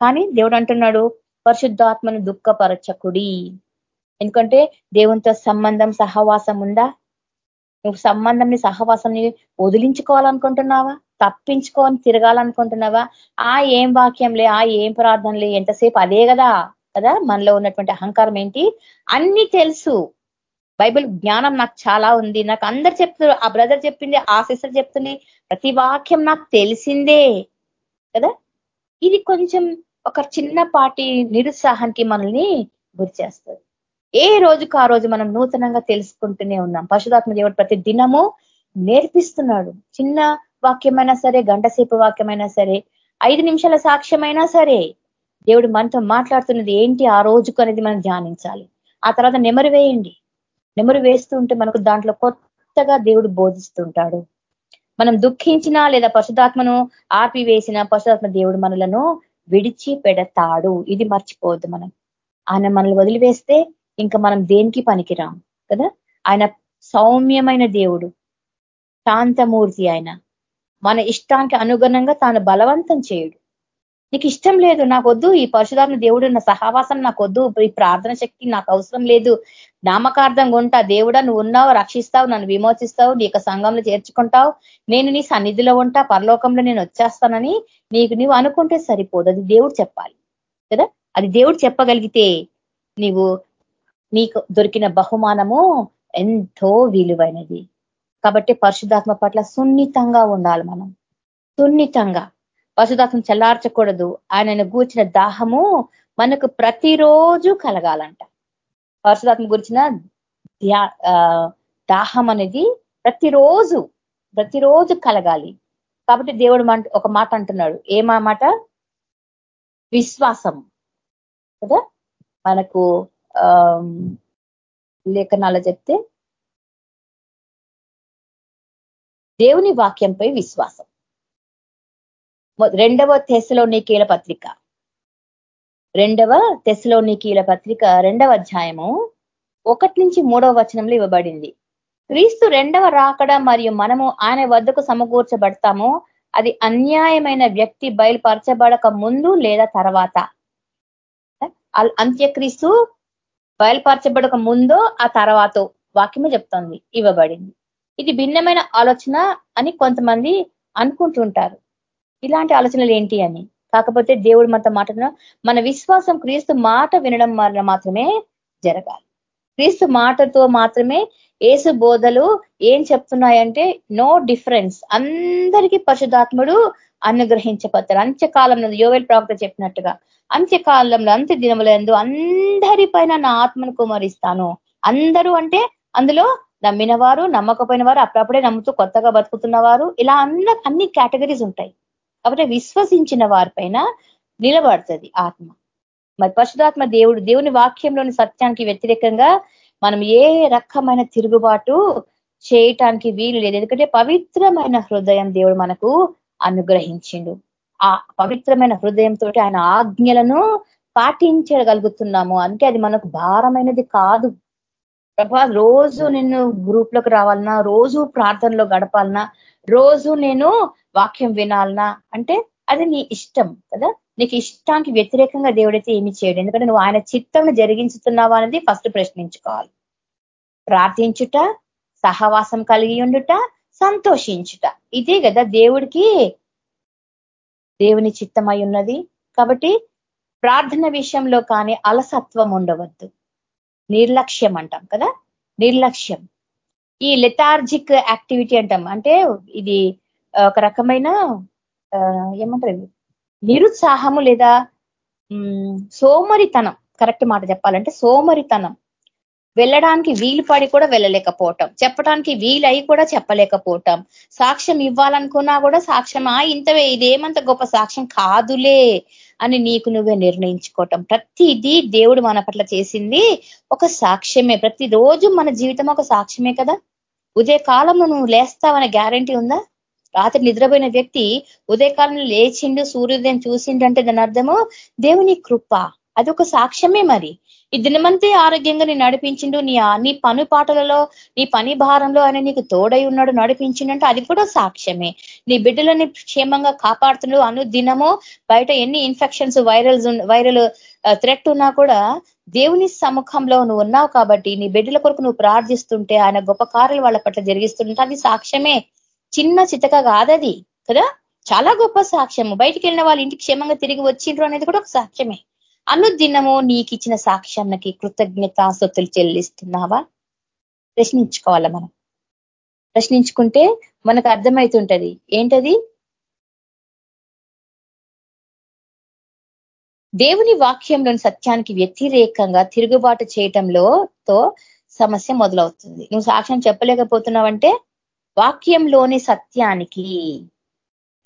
Speaker 1: కానీ దేవుడు అంటున్నాడు పరిశుద్ధాత్మను దుఃఖపరచకుడి. ఎందుకంటే దేవునితో సంబంధం సహవాసం ఉందా? నువ్వు సంబంధంని సహవాసంని వదిలించుకోవాలనుకుంటున్నావా? తప్పించుకొని తిరగాలనుకుంటున్నావా? ఆ ఏం వాక్యంలే ఆ ఏం ప్రార్థనలే ఎంతసేపు? అదే కదా కదా? మనలో ఉన్నటువంటి అహంకారం ఏంటి? అన్ని తెలుసు. బైబిల్ జ్ఞానం నాకు చాలా ఉంది. నాకు అందరు చెప్తున్నారు. ఆ బ్రదర్ చెప్పింది ఆ సిస్టర్ చెప్తుంది. ప్రతి వాక్యం నాకు తెలిసిందే కదా? ఇది కొంచెం ఒక చిన్నపాటి నిరుత్సాహానికి మనల్ని గురి చేస్తుంది. ఏ రోజుకు ఆ రోజు మనం నూతనంగా తెలుసుకుంటూనే ఉన్నాం. పశుధాత్మ దేవుడు ప్రతి దినము నేర్పిస్తున్నాడు. చిన్న వాక్యమైనా సరే గంట వాక్యమైనా సరే ఐదు నిమిషాల సాక్ష్యమైనా సరే దేవుడు మనతో మాట్లాడుతున్నది ఏంటి? ఆ రోజుకు అనేది మనం ధ్యానించాలి. ఆ తర్వాత నెమరు వేయండి. నెమరు వేస్తూ ఉంటే మనకు దాంట్లో కొత్తగా దేవుడు బోధిస్తుంటాడు. మనం దుఃఖించినా లేదా పశుధాత్మను ఆపివేసిన పశుధాత్మ దేవుడు మనలను విడిచి పెడతాడు ఇది మర్చిపోవద్దు మనం. ఆయన మనల్ని వదిలివేస్తే ఇంకా మనం దేనికి పనికిరాం? కదా? ఆయన సౌమ్యమైన దేవుడు. శాంతమూర్తి ఆయన. మన ఇష్టానికి అనుగుణంగా తాను బలవంతం చేయుడు. నీకు ఇష్టం లేదు నాకు వద్దు ఈ పరశుధాత్మ దేవుడు నా సహవాసం నాకు వద్దు ఈ ప్రార్థన శక్తి నాకు అవసరం లేదు. నామకార్థంగా ఉంటా దేవుడా నువ్వు ఉన్నావు రక్షిస్తావు నన్ను విమోచిస్తావు నీ యొక్క సంఘంలో చేర్చుకుంటావు. నేను నీ సన్నిధిలో ఉంటా పరలోకంలో నేను వచ్చేస్తానని నీకు నీవు అనుకుంటే సరిపోదు. అది దేవుడు చెప్పాలి కదా? అది దేవుడు చెప్పగలిగితే నీవు నీకు దొరికిన బహుమానము ఎంతో విలువైనది. కాబట్టి పరిశుద్ధాత్మ పట్ల సున్నితంగా ఉండాలి మనం. సున్నితంగా. పశుదాసం చల్లార్చకూడదు. ఆయనను గూర్చిన దాహము మనకు ప్రతిరోజు కలగాలంట. పరశుదాత్మ గురించిన దాహం అనేది ప్రతిరోజు ప్రతిరోజు కలగాలి. కాబట్టి దేవుడు ఒక మాట అంటున్నాడు. ఏమా మాట? విశ్వాసం. కదా? మనకు లేఖనాలు చెప్తే దేవుని వాక్యంపై విశ్వాసం. రెండవ తెశలోనికీల పత్రిక. రెండవ తెశలోనికీల పత్రిక రెండవ అధ్యాయము ఒకటి నుంచి మూడవ వచనంలో ఇవ్వబడింది. క్రీస్తు రెండవ రాకడ మరియు మనము ఆయన వద్దకు సమకూర్చబడతాము అది అన్యాయమైన వ్యక్తి బయలుపరచబడక ముందు లేదా తర్వాత. అంత్యక్రీస్తు బయలుపరచబడక ముందో ఆ తర్వాత వాక్యమే చెప్తోంది ఇవ్వబడింది. ఇది భిన్నమైన ఆలోచన అని కొంతమంది అనుకుంటుంటారు. ఇలాంటి ఆలోచనలు ఏంటి అని? కాకపోతే దేవుడు మనతో మాట్లాడిన మన విశ్వాసం క్రీస్తు మాట వినడం వలన మాత్రమే జరగాలి. క్రీస్తు మాటతో మాత్రమే ఏసు బోధలు ఏం చెప్తున్నాయంటే నో డిఫరెన్స్. అందరికీ పరిశుధాత్ముడు అనుగ్రహించబడతారు అంత్యకాలంలో యోవేల్ ప్రాక్త చెప్పినట్టుగా అంత్యకాలంలో అంత్య దినములందు అందరి పైన నా ఆత్మను కుమరిస్తాను అందరూ అంటే అందులో నమ్మిన వారు నమ్మకపోయిన వారు అప్పుడప్పుడే నమ్ముతూ కొత్తగా బతుకుతున్న వారు ఇలా అన్న అన్ని కేటగిరీస్ ఉంటాయి. కాబట్టి విశ్వసించిన వారిపైన నిలబడుతుంది ఆత్మ. మరి పరిశుధాత్మ దేవుడు దేవుని వాక్యంలోని సత్యానికి వ్యతిరేకంగా మనం ఏ రకమైన తిరుగుబాటు చేయటానికి వీలు లేదు. ఎందుకంటే పవిత్రమైన హృదయం దేవుడు మనకు అనుగ్రహించిండు. ఆ పవిత్రమైన హృదయంతో ఆయన ఆజ్ఞలను పాటించగలుగుతున్నాము. అంటే అది మనకు భారమైనది కాదు. ప్రభా రోజు నేను గ్రూప్లోకి రావాలన్నా రోజు ప్రార్థనలో గడపాలన్నా రోజు నేను వాక్యం వినాలనా? అంటే అది నీ ఇష్టం కదా? నీకు ఇష్టానికి వ్యతిరేకంగా దేవుడైతే ఏమి చేయడు. ఎందుకంటే నువ్వు ఆయన చిత్తం జరిగించుతున్నావా అనేది ఫస్ట్ ప్రశ్నించుకోవాలి. ప్రార్థించుట సహవాసం కలిగి ఉండుట సంతోషించుట. ఇదే కదా దేవుడికి దేవుని చిత్తమై ఉన్నది. కాబట్టి ప్రార్థన విషయంలో కానీ అలసత్వం ఉండవద్దు. నిర్లక్ష్యం అంటాం కదా? నిర్లక్ష్యం. ఈ లెథార్జిక్ యాక్టివిటీ అంటాం. అంటే ఇది ఒక రకమైన ఏమంటారు నిరుత్సాహము లేదా సోమరితనం. కరెక్ట్ మాట చెప్పాలంటే సోమరితనం. వెళ్ళడానికి వీలు పడి కూడా వెళ్ళలేకపోవటం. చెప్పడానికి వీలై కూడా చెప్పలేకపోవటం. సాక్ష్యం ఇవ్వాలనుకున్నా కూడా సాక్ష్యం ఆ ఇంతవే ఇదేమంత గొప్ప సాక్ష్యం కాదులే అని నీకు నువ్వే నిర్ణయించుకోవటం. ప్రతిదీ దేవుడు మన పట్ల చేసింది ఒక సాక్ష్యమే. ప్రతిరోజు మన జీవితం ఒక సాక్ష్యమే కదా? ఉదయ కాలంలో నువ్వు లేస్తావనే గ్యారంటీ ఉందా? రాత్రి నిద్రపోయిన వ్యక్తి ఉదయకాలం లేచిండు సూర్యోదయం చూసిండంటే దాని అర్థము దేవుని కృప. అదొక సాక్ష్యమే మరి. ఈ దినమంతే ఆరోగ్యంగా నీ నడిపించిండు. నీ నీ పని పాటలలో నీ పని భారంలో ఆయన నీకు తోడై ఉన్నాడు నడిపించిండంటే అది కూడా సాక్ష్యమే. నీ బిడ్డలని క్షేమంగా కాపాడుతున్నాడు అనుదినము బయట ఎన్ని ఇన్ఫెక్షన్స్ వైరల్స్ వైరల్ థ్రెట్ ఉన్నా కూడా దేవుని సముఖంలో నువ్వు ఉన్నావు కాబట్టి నీ బిడ్డల కొరకు నువ్వు ప్రార్థిస్తుంటే ఆయన గొప్ప కార్యాలు వాళ్ళ పట్ల జరిగిస్తుంటే అది సాక్ష్యమే. చిన్న చితక కాదది కదా? చాలా గొప్ప సాక్ష్యము. బయటికి వెళ్ళిన వాళ్ళ ఇంటికి క్షేమంగా తిరిగి వచ్చిండ్రు అనేది కూడా ఒక సాక్ష్యమే. అనుదినము నీకు ఇచ్చిన సాక్ష్యానికి కృతజ్ఞతాసొత్తులు చెల్లిస్తున్నావా? ప్రశ్నించుకోవాలా మనం? ప్రశ్నించుకుంటే మనకు అర్థమవుతుంటది ఏంటది? దేవుని వాక్యంలోని సత్యానికి వ్యతిరేకంగా తిరుగుబాటు చేయటంలో తో సమస్య మొదలవుతుంది. నువ్వు సాక్ష్యం చెప్పలేకపోతున్నావంటే వాక్యంలోని సత్యానికి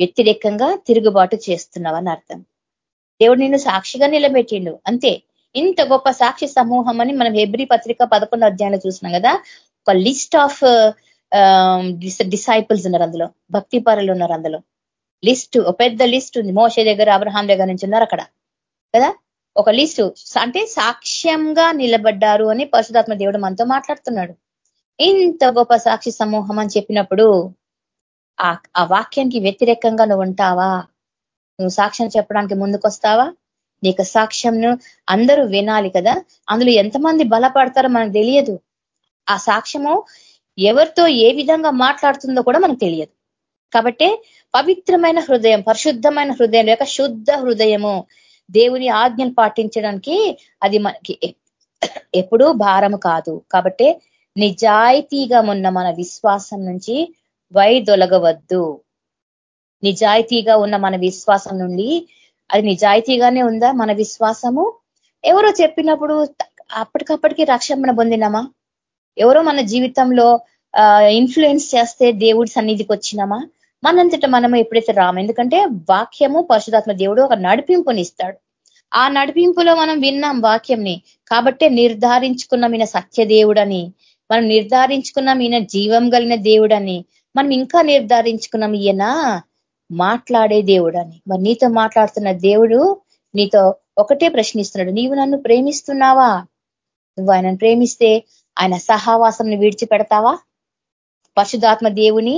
Speaker 1: వ్యతిరేకంగా తిరుగుబాటు చేస్తున్నావని అర్థం. దేవుడు నిన్ను సాక్షిగా నిలబెట్టిండు. అంతే. ఇంత గొప్ప సాక్షి సమూహం అని మనం హెబ్రి పత్రిక పదకొండు అధ్యాయంలో చూసినాం కదా? ఒక లిస్ట్ ఆఫ్ డిసైపుల్స్ ఉన్నారు అందులో. భక్తి పరులు ఉన్నారు అందులో. లిస్ట్ ఒక పెద్ద లిస్ట్ ఉంది. మోషే దగ్గర అబ్రహాం దగ్గర నుంచి ఉన్నారు అక్కడ. కదా? ఒక లిస్టు. అంటే సాక్ష్యంగా నిలబడ్డారు అని పరశుదాత్మ దేవుడు మనతో మాట్లాడుతున్నాడు. ఇంత గొప్ప సాక్షి సమూహం అని చెప్పినప్పుడు ఆ వాక్యానికి వ్యతిరేకంగా నువ్వు ఉంటావా? నువ్వు సాక్ష్యం చెప్పడానికి ముందుకొస్తావా? నీకు సాక్ష్యంను అందరూ వినాలి కదా? అందులో ఎంతమంది బలపడతారో మనకు తెలియదు. ఆ సాక్ష్యము ఎవరితో ఏ విధంగా మాట్లాడుతుందో కూడా మనకు తెలియదు. కాబట్టి పవిత్రమైన హృదయం పరిశుద్ధమైన హృదయం యొక్క శుద్ధ హృదయము దేవుని ఆజ్ఞలు పాటించడానికి అది మనకి ఎప్పుడూ భారము కాదు. కాబట్టి నిజాయితీగా ఉన్న మన విశ్వాసం నుంచి వైదొలగవద్దు. నిజాయితీగా ఉన్న మన విశ్వాసం నుండి అది నిజాయితీగానే ఉందా? మన విశ్వాసము? ఎవరో చెప్పినప్పుడు అప్పటికప్పటికి రక్షణ పొందినామా? ఎవరో మన జీవితంలో ఇన్ఫ్లుయెన్స్ చేస్తే దేవుడి సన్నిధికి వచ్చినామా? మనంతట మనము ఎప్పుడైతే రాము? ఎందుకంటే వాక్యము పరిశుధాత్మ దేవుడు ఒక నడిపింపునిస్తాడు. ఆ నడిపింపులో మనం విన్నాం వాక్యంని. కాబట్టే నిర్ధారించుకున్నాం ఈయన సత్యదేవుడని. మనం నిర్ధారించుకున్నాం ఈయన జీవం కలిగిన దేవుడని మనం ఇంకా నిర్ధారించుకున్నాం ఈయన మాట్లాడే దేవుడని. మరి నీతో మాట్లాడుతున్న దేవుడు నీతో ఒకటే ప్రశ్నిస్తున్నాడు. నీవు నన్ను ప్రేమిస్తున్నావా? నువ్వు ఆయనను ప్రేమిస్తే ఆయన సహావాసం విడిచిపెడతావా? పరిశుధాత్మ దేవుని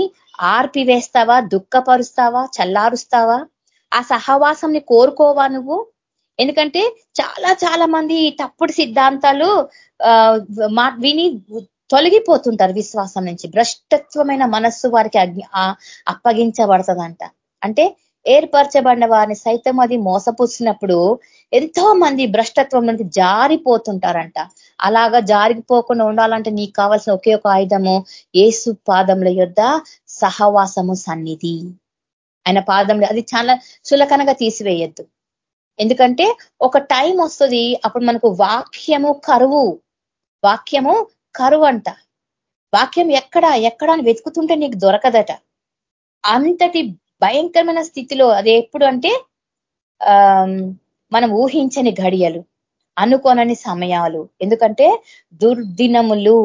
Speaker 1: ఆర్పివేస్తావా? దుఃఖపరుస్తావా? చల్లారుస్తావా? ఆ సహవాసంని కోరుకోవా నువ్వు? ఎందుకంటే చాలా చాలా మంది తప్పుడు సిద్ధాంతాలు విని తొలగిపోతుంటారు విశ్వాసం నుంచి. భ్రష్టత్వమైన మనస్సు వారికి అగ్ని అప్పగించబడుతుందంట. అంటే ఏర్పరచబడిన వారిని సైతం అది మోసపూసినప్పుడు ఎంతో మంది భ్రష్టత్వం నుంచి జారిపోతుంటారంట. అలాగా జారిపోకుండా ఉండాలంటే నీకు కావాల్సిన ఒకే ఒక ఆయుధము ఏసు పాదముల యొద్ సహవాసము సన్నిధి. ఆయన పాదంలో అది చాలా చులకనగా తీసివేయద్దు. ఎందుకంటే ఒక టైం వస్తుంది అప్పుడు మనకు వాక్యము కరువు. వాక్యము కరువు అంట వాక్యం ఎక్కడ ఎక్కడ అని వెతుకుతుంటే నీకు దొరకదట. అంతటి భయంకరమైన స్థితిలో అది ఎప్పుడు అంటే మనం ఊహించని ఘడియలు అనుకోనని సమయాలు. ఎందుకంటే దుర్దినములు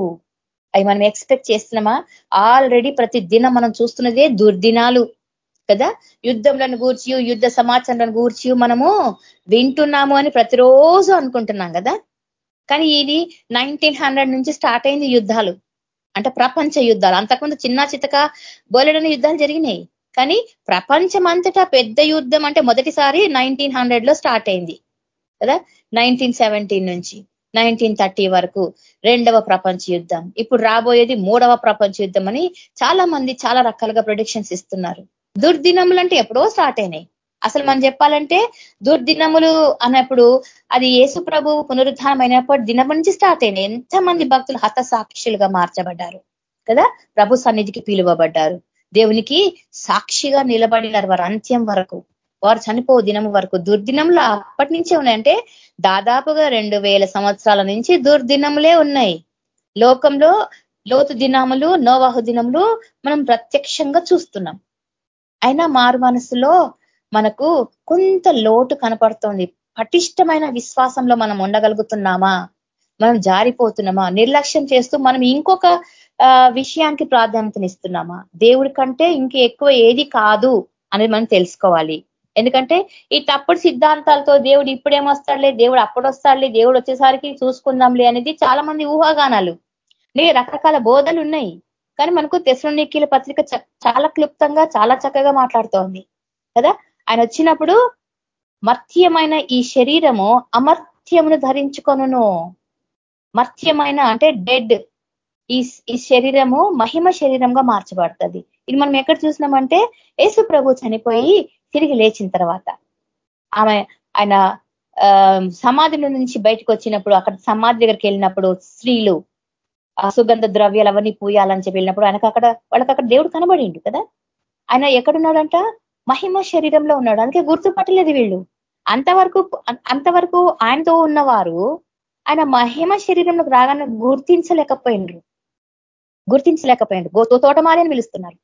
Speaker 1: అవి మనం ఎక్స్పెక్ట్ చేస్తున్నామా? ఆల్రెడీ ప్రతి దినం మనం చూస్తున్నదే దుర్దినాలు కదా? యుద్ధంలను గూర్చి యుద్ధ సమాచారాలను గూర్చి మనము వింటున్నాము అని ప్రతిరోజు అనుకుంటున్నాం కదా? కానీ ఇది నైన్టీన్ హండ్రెడ్ నుంచి స్టార్ట్ అయింది యుద్ధాలు. అంటే ప్రపంచ యుద్ధాలు. అంతకుముందు చిన్న చితక బోలెడని యుద్ధాలు జరిగినాయి. కానీ ప్రపంచం అంతటా పెద్ద యుద్ధం అంటే మొదటిసారి నైన్టీన్ హండ్రెడ్లో స్టార్ట్ అయింది. కదా? నైన్టీన్ సెవెంటీన్ నుంచి నైన్టీన్ థర్టీ వరకు రెండవ ప్రపంచ యుద్ధం. ఇప్పుడు రాబోయేది మూడవ ప్రపంచ యుద్ధం అని చాలా మంది చాలా రకాలుగా ప్రొడిక్షన్స్ ఇస్తున్నారు. దుర్దినములు అంటే ఎప్పుడో స్టార్ట్ అయినాయి. అసలు మనం చెప్పాలంటే దుర్దినములు అన్నప్పుడు అది యేసు ప్రభు పునరుద్ధానం అయినప్పుడు దినం నుంచి స్టార్ట్ అయినాయి. ఎంతమంది భక్తులు హత సాక్షులుగా మార్చబడ్డారు కదా? ప్రభు సన్నిధికి పిలువబడ్డారు. దేవునికి సాక్షిగా నిలబడినారు వారు అంత్యం వరకు వారు చనిపో దినం వరకు దుర్దినములు అప్పటి నుంచే ఉన్నాయంటే దాదాపుగా రెండు సంవత్సరాల నుంచి దుర్దినములే ఉన్నాయి. లోకంలో లోతు దినములు నోవాహు దినములు మనం ప్రత్యక్షంగా చూస్తున్నాం. అయినా మారు మనసులో మనకు కొంత లోటు కనపడుతోంది. పటిష్టమైన విశ్వాసంలో మనం ఉండగలుగుతున్నామా? మనం జారిపోతున్నామా? నిర్లక్ష్యం చేస్తూ మనం ఇంకొక విషయానికి ప్రాధాన్యతనిస్తున్నామా? దేవుడి కంటే ఇంక ఎక్కువ ఏది కాదు అనేది మనం తెలుసుకోవాలి. ఎందుకంటే ఈ తప్పుడు సిద్ధాంతాలతో దేవుడు ఇప్పుడేమొస్తాడులే దేవుడు అప్పుడు వస్తాడులే దేవుడు వచ్చేసరికి చూసుకుందాంలే అనేది చాలా మంది ఊహాగానాలు రకరకాల బోధలు ఉన్నాయి. కానీ మనకు తెసలోనికీల పత్రిక చాలా క్లుప్తంగా చాలా చక్కగా మాట్లాడుతోంది. కదా? ఆయన వచ్చినప్పుడు మర్త్యమైన ఈ శరీరము అమర్త్యమును ధరించుకొనును. మర్త్యమైన అంటే డెడ్ ఈ ఈ శరీరము మహిమ శరీరంగా మార్చబడుతుంది. ఇది మనం ఎక్కడ చూసినామంటే యేసు ప్రభు చనిపోయి తిరిగి లేచిన తర్వాత. ఆమె ఆయన సమాధి నుంచి బయటకు వచ్చినప్పుడు అక్కడ సమాధి దగ్గరికి వెళ్ళినప్పుడు స్త్రీలు సుగంధ ద్రవ్యాలు అవన్నీ పూయాలని చెప్పి వెళ్ళినప్పుడు ఆయనకు అక్కడ వాళ్ళకి అక్కడ దేవుడు కనబడిండు కదా. ఆయన ఎక్కడున్నాడంట? మహిమ శరీరంలో ఉన్నాడు. అందుకే గుర్తుపట్టలేదు వీళ్ళు. అంతవరకు అంతవరకు ఆయనతో ఉన్నవారు ఆయన మహిమ శరీరంలోకి రాగానే గుర్తించలేకపోయినరు. గుర్తించలేకపోయిండ్రు తోటమాలి అని పిలుస్తున్నారు.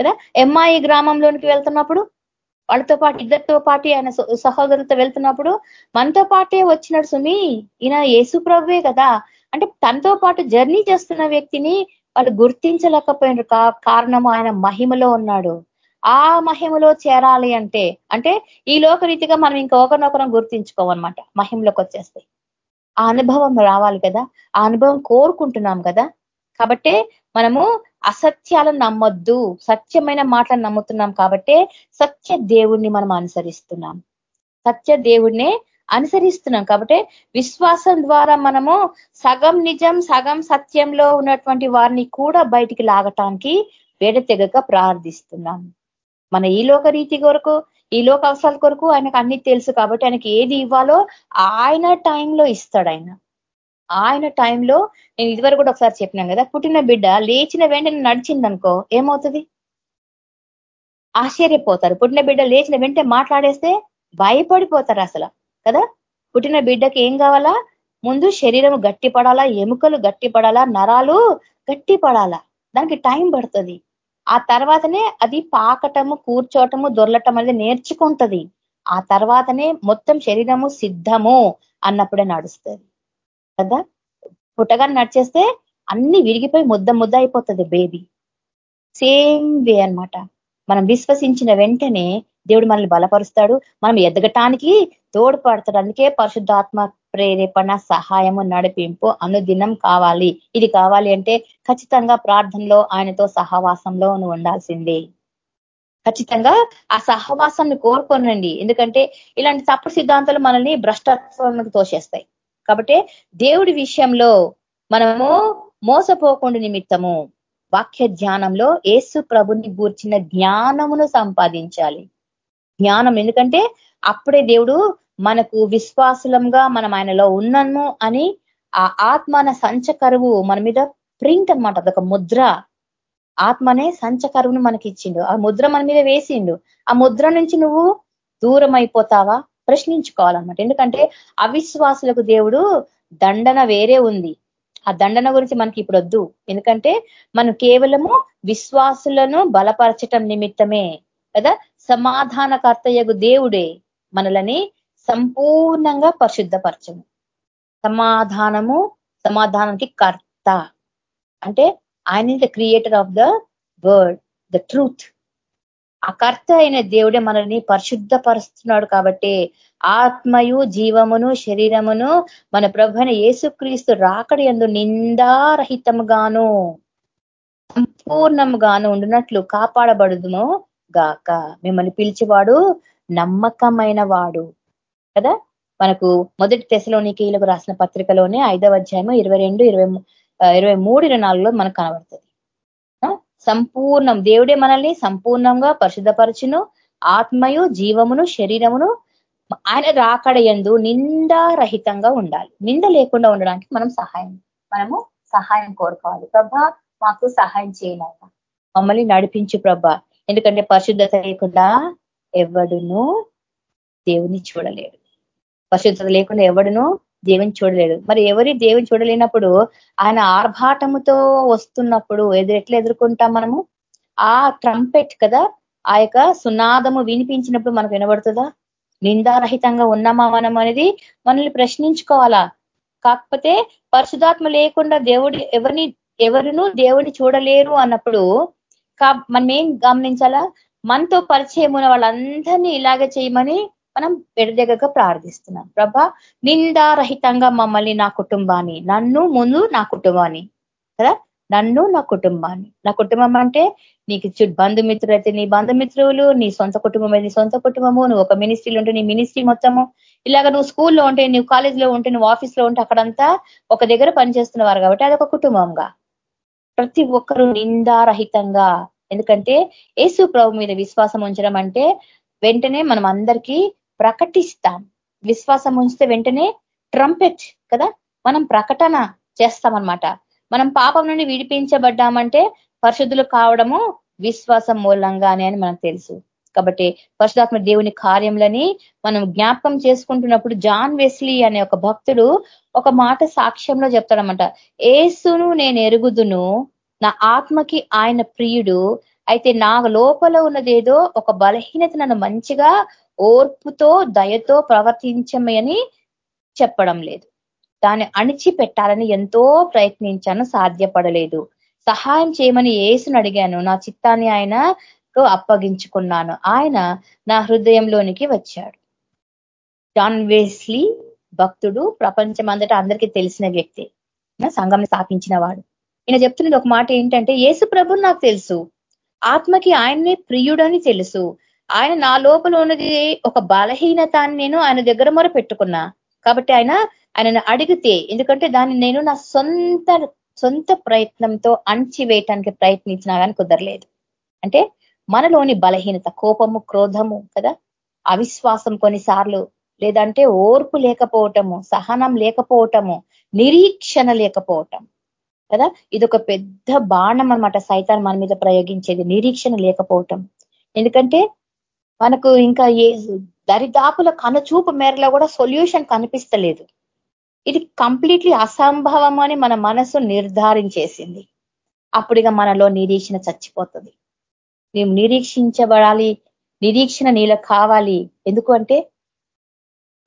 Speaker 1: కదా? ఎంఐ గ్రామంలోనికి వెళ్తున్నప్పుడు వాళ్ళతో పాటు ఇద్దరితో పాటు ఆయన సహోదరులతో వెళ్తున్నప్పుడు మనతో పాటే వచ్చినాడు సుమి. ఈయన యేసు ప్రభువే కదా. అంటే తనతో పాటు జర్నీ చేస్తున్న వ్యక్తిని వాళ్ళు గుర్తించలేకపోయినారు. కారణము ఆయన మహిమలో ఉన్నాడు. ఆ మహిమలో చేరాలి అంటే అంటే ఈ లోకరీతిగా మనం ఇంకొకరినొకరం గుర్తించుకోమన్నమాట మహిమలోకి వచ్చేస్తాయి ఆ అనుభవం రావాలి కదా. ఆ అనుభవం కోరుకుంటున్నాం కదా. కాబట్టే మనము అసత్యాలను నమ్మొద్దు. సత్యమైన మాటలను నమ్ముతున్నాం కాబట్టే సత్య దేవుణ్ణి మనం అనుసరిస్తున్నాం. సత్య దేవుణ్ణే అనుసరిస్తున్నాం కాబట్టి విశ్వాసం ద్వారా మనము సగం నిజం సగం సత్యంలో ఉన్నటువంటి వారిని కూడా బయటికి లాగటానికి వేడతెగక ప్రార్థిస్తున్నాం. మన ఈ లోక రీతి కొరకు ఈ లోక అవసరాల కొరకు ఆయనకు అన్ని తెలుసు కాబట్టి ఆయనకి ఏది ఇవ్వాలో ఆయన టైంలో ఇస్తాడు ఆయన. ఆయన టైంలో నేను ఇదివరకు కూడా ఒకసారి చెప్పినాను కదా పుట్టిన బిడ్డ లేచిన వెంటనే నడిచిందనుకో ఏమవుతుంది? ఆశ్చర్యపోతారు. పుట్టిన బిడ్డ లేచిన వెంటనే మాట్లాడేస్తే భయపడిపోతారు అసలు కదా? పుట్టిన బిడ్డకి ఏం కావాలా? ముందు శరీరం గట్టిపడాలా ఎముకలు గట్టిపడాలా నరాలు గట్టిపడాలా. దానికి టైం పడుతుంది. ఆ తర్వాతనే అది పాకటము కూర్చోటము దొరలటం అనేది నేర్చుకుంటది. ఆ తర్వాతనే మొత్తం శరీరము సిద్ధము అన్నప్పుడే నడుస్తుంది. కదా? పుట్టగా నడిచేస్తే అన్ని విరిగిపోయి ముద్ద ముద్ద అయిపోతుంది బేబీ సేమ్ వే అనమాట మనం విశ్వసించిన వెంటనే దేవుడు మనల్ని బలపరుస్తాడు. మనం ఎదగటానికి తోడ్పడతాడు. అందుకే పరిశుద్ధాత్మ ప్రేరేపణ సహాయము నడిపింపు అనుదినం కావాలి. ఇది కావాలి అంటే ఖచ్చితంగా ప్రార్థనలో ఆయనతో సహవాసంలో నువ్వు ఉండాల్సిందే. ఖచ్చితంగా ఆ సహవాసాన్ని కోరుకోనండి. ఎందుకంటే ఇలాంటి తప్పుడు సిద్ధాంతాలు మనల్ని భ్రష్టత్వానికి తోసేస్తాయి. కాబట్టి దేవుడి విషయంలో మనము మోసపోకుండా నిమిత్తము వాక్య ధ్యానంలో ఏసు ప్రభుని గూర్చిన జ్ఞానమును సంపాదించాలి. జ్ఞానం ఎందుకంటే అప్పుడే దేవుడు మనకు విశ్వాసులంగా మనం ఆయనలో ఉన్నాము అని ఆ ఆత్మన సంచకరువు మన మీద ప్రింట్ అనమాట అదొక ముద్ర. ఆత్మనే సంచకరువును మనకి ఇచ్చిండు. ఆ ముద్ర మన మీద వేసిండు. ఆ ముద్ర నుంచి నువ్వు దూరం అయిపోతావా ప్రశ్నించుకోవాలన్నమాట. ఎందుకంటే అవిశ్వాసులకు దేవుడు దండన వేరే ఉంది. ఆ దండన గురించి మనకి ఇప్పుడు వద్దు. ఎందుకంటే మనం కేవలము విశ్వాసులను బలపరచటం నిమిత్తమే కదా? సమాధానకర్తయ్యకు దేవుడే మనలని సంపూర్ణంగా పరిశుద్ధపరచము. సమాధానము సమాధానానికి కర్త. అంటే ఆయన the creator of the word the truth ఆ కర్త అయిన దేవుడే మనల్ని పరిశుద్ధపరుస్తున్నాడు కాబట్టి ఆత్మయు జీవమును శరీరమును మన ప్రభుణ యేసుక్రీస్తు రాకడి ఎందు నిందారహితముగాను సంపూర్ణముగాను ఉండినట్లు కాపాడబడుదును గాక. మిమ్మల్ని పిలిచేవాడు నమ్మకమైన వాడు కదా? మనకు మొదటి తెశలోనికీలకు రాసిన పత్రికలోనే ఐదవ అధ్యాయము ఇరవై రెండు ఇరవై ఇరవై మూడు ఇరవై నాలుగులో మనకు కనబడుతుంది. సంపూర్ణం దేవుడే మనల్ని సంపూర్ణంగా పరిశుద్ధపరచును. ఆత్మయు జీవమును శరీరమును ఆయన రాకడ ఎందు నిందారహితంగా ఉండాలి. నింద లేకుండా ఉండడానికి మనం సహాయం మనము సహాయం కోరుకోవాలి. ప్రభా మాకు సహాయం చేయలేక మమ్మల్ని నడిపించు ప్రభా. ఎందుకంటే పరిశుద్ధత లేకుండా ఎవడును దేవుని చూడలేడు. పరిశుద్ధత లేకుండా ఎవడును దేవుని చూడలేడు. మరి ఎవరి దేవుని చూడలేనప్పుడు ఆయన ఆర్భాటముతో వస్తున్నప్పుడు ఎదురు ఎట్లా ఎదుర్కొంటాం మనము? ఆ ట్రంపెట్ కదా ఆ యొక్క సునాదము వినిపించినప్పుడు మనకు వినబడుతుందా? నిందారహితంగా ఉన్నామా మనం అనేది మనల్ని ప్రశ్నించుకోవాలా? కాకపోతే పరిశుధాత్మ లేకుండా దేవుడి ఎవరిని ఎవరును దేవుడిని చూడలేరు అన్నప్పుడు మనం ఏం గమనించాలా? మనతో పరిచయం ఉన్న వాళ్ళందరినీ ఇలాగే చేయమని మనం పెడదెగక ప్రార్థిస్తున్నాం. ప్రభా నిందారహితంగా మమ్మల్ని నా కుటుంబాన్ని నన్ను ముందు నా కుటుంబాన్ని కదా? నన్ను నా కుటుంబాన్ని. నా కుటుంబం అంటే నీకు బంధుమిత్రులు అయితే నీ బంధుమిత్రులు నీ సొంత కుటుంబం నీ సొంత కుటుంబము నువ్వు ఒక మినిస్ట్రీలో ఉంటే నీ మినిస్ట్రీ మొత్తము. ఇలాగ నువ్వు స్కూల్లో ఉంటే నువ్వు కాలేజీలో ఉంటే నువ్వు ఆఫీస్లో ఉంటే అక్కడంతా ఒక దగ్గర పనిచేస్తున్నవారు కాబట్టి అదొక కుటుంబంగా. ప్రతి ఒక్కరూ నిందారహితంగా. ఎందుకంటే యేసు ప్రభు మీద విశ్వాసం ఉంచడం అంటే వెంటనే మనం అందరికీ ప్రకటిస్తాం. విశ్వాసం ఉంచితే వెంటనే ట్రంపెట్ కదా? మనం ప్రకటన చేస్తామన్నమాట. మనం పాపం నుండి విడిపించబడ్డామంటే పరిశుద్ధులు కావడము విశ్వాసం మూలంగానే అని మనకు తెలుసు. కాబట్టి పరిశుధాత్మ దేవుని కార్యంలని మనం జ్ఞాపకం చేసుకుంటున్నప్పుడు జాన్ వెస్లీ అనే ఒక భక్తుడు ఒక మాట సాక్ష్యంలో చెప్తాడనమాట ఏసును నేను ఎరుగుదును నా ఆత్మకి ఆయన ప్రియుడు అయితే నా లోపల ఉన్నదేదో ఒక బలహీనత నన్ను మంచిగా ఓర్పుతో దయతో ప్రవర్తించమని చెప్పడం లేదు. దాన్ని అణిచి పెట్టాలని ఎంతో ప్రయత్నించాను సాధ్యపడలేదు. సహాయం చేయమని ఏసుని అడిగాను. నా చిత్తాన్ని ఆయనకు అప్పగించుకున్నాను. ఆయన నా హృదయంలోనికి వచ్చాడు. జాన్ వేస్లీ భక్తుడు ప్రపంచమంతటా అందరికీ తెలిసిన వ్యక్తి. సంఘం స్థాపించిన వాడు. ఈయన చెప్తున్నది ఒక మాట ఏంటంటే యేసు ప్రభు నాకు తెలుసు. ఆత్మకి ఆయన్నే ప్రియుడని తెలుసు. ఆయన నా లోపల ఉన్నది ఒక బలహీనత అని నేను ఆయన దగ్గర మొర పెట్టుకున్నా. కాబట్టి ఆయన ఆయనను అడిగితే ఎందుకంటే దాన్ని నేను నా సొంత సొంత ప్రయత్నంతో అణచివేయటానికి ప్రయత్నించినా కానీ కుదరలేదు. అంటే మనలోని బలహీనత కోపము క్రోధము కదా? అవిశ్వాసం కొన్నిసార్లు లేదంటే ఓర్పు లేకపోవటము సహనం లేకపోవటము నిరీక్షణ లేకపోవటం కదా? ఇది ఒక పెద్ద బాణం అనమాట సైతాన్ మన మీద ప్రయోగించేది నిరీక్షణ లేకపోవటం. ఎందుకంటే మనకు ఇంకా ఏ దరిదాపుల కనుచూపు మేరలో కూడా సొల్యూషన్ కనిపిస్తలేదు. ఇది కంప్లీట్లీ అసంభవం అని మన మనసు నిర్ధారించేసింది. అప్పుడుగా మనలో నిరీక్షణ చచ్చిపోతుంది. మేము నిరీక్షించబడాలి నిరీక్షణ నీలో కావాలి. ఎందుకు అంటే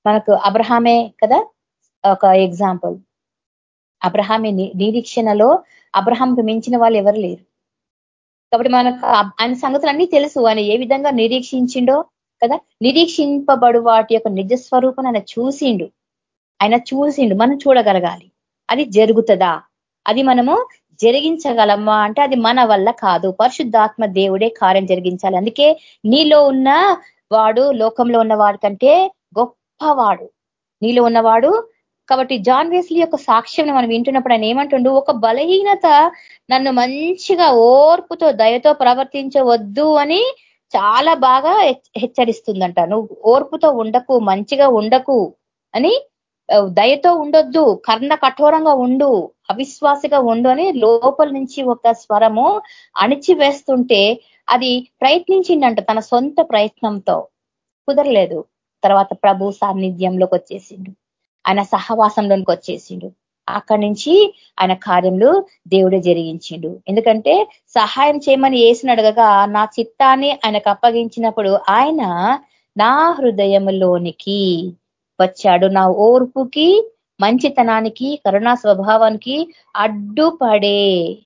Speaker 1: మనకు అబ్రహామే కదా ఒక ఎగ్జాంపుల్ అబ్రహామే నిరీక్షణలో అబ్రహాంకు మించిన వాళ్ళు ఎవరు లేరు. కాబట్టి మనకు ఆయన సంగతులన్నీ తెలుసు. ఆయన ఏ విధంగా నిరీక్షించిండో కదా? నిరీక్షింపబడు వాటి యొక్క నిజ స్వరూపం ఆయన చూసిండు. ఆయన చూసిండు. మనం చూడగలగాలి. అది జరుగుతుందా? అది మనము జరిగించగలమా? అంటే అది మన వల్ల కాదు. పరిశుద్ధాత్మ దేవుడే కార్యం జరిగించాలి. అందుకే నీలో ఉన్న వాడు లోకంలో ఉన్న వాడి కంటే గొప్పవాడు. నీలో ఉన్నవాడు కాబట్టి జాన్ వేస్లీ యొక్క సాక్ష్యం మనం వింటున్నప్పుడు ఆయన ఏమంటుండు? ఒక బలహీనత నన్ను మంచిగా ఓర్పుతో దయతో ప్రవర్తించవద్దు అని చాలా బాగా హెచ్చరిస్తుందంట. నువ్వు ఓర్పుతో ఉండకు మంచిగా ఉండకు అని దయతో ఉండొద్దు కర్ణ కఠోరంగా ఉండు అవిశ్వాసిగా ఉండు అని లోపల నుంచి ఒక స్వరము అణిచివేస్తుంటే అది ప్రయత్నించిండంట తన సొంత ప్రయత్నంతో. కుదరలేదు. తర్వాత ప్రభు సాన్నిధ్యంలోకి వచ్చేసిండు. ఆయన సహవాసంలోనికి వచ్చేసిండు. అక్కడి నుంచి ఆయన కార్యంలో దేవుడే జరిగించిండు. ఎందుకంటే సహాయం చేయమని వేసిన అడగగా నా చిత్తాన్ని ఆయనకు అప్పగించినప్పుడు ఆయన నా హృదయంలోనికి వచ్చాడు. నా ఓర్పుకి మంచితనానికి కరుణా స్వభావానికి అడ్డుపడే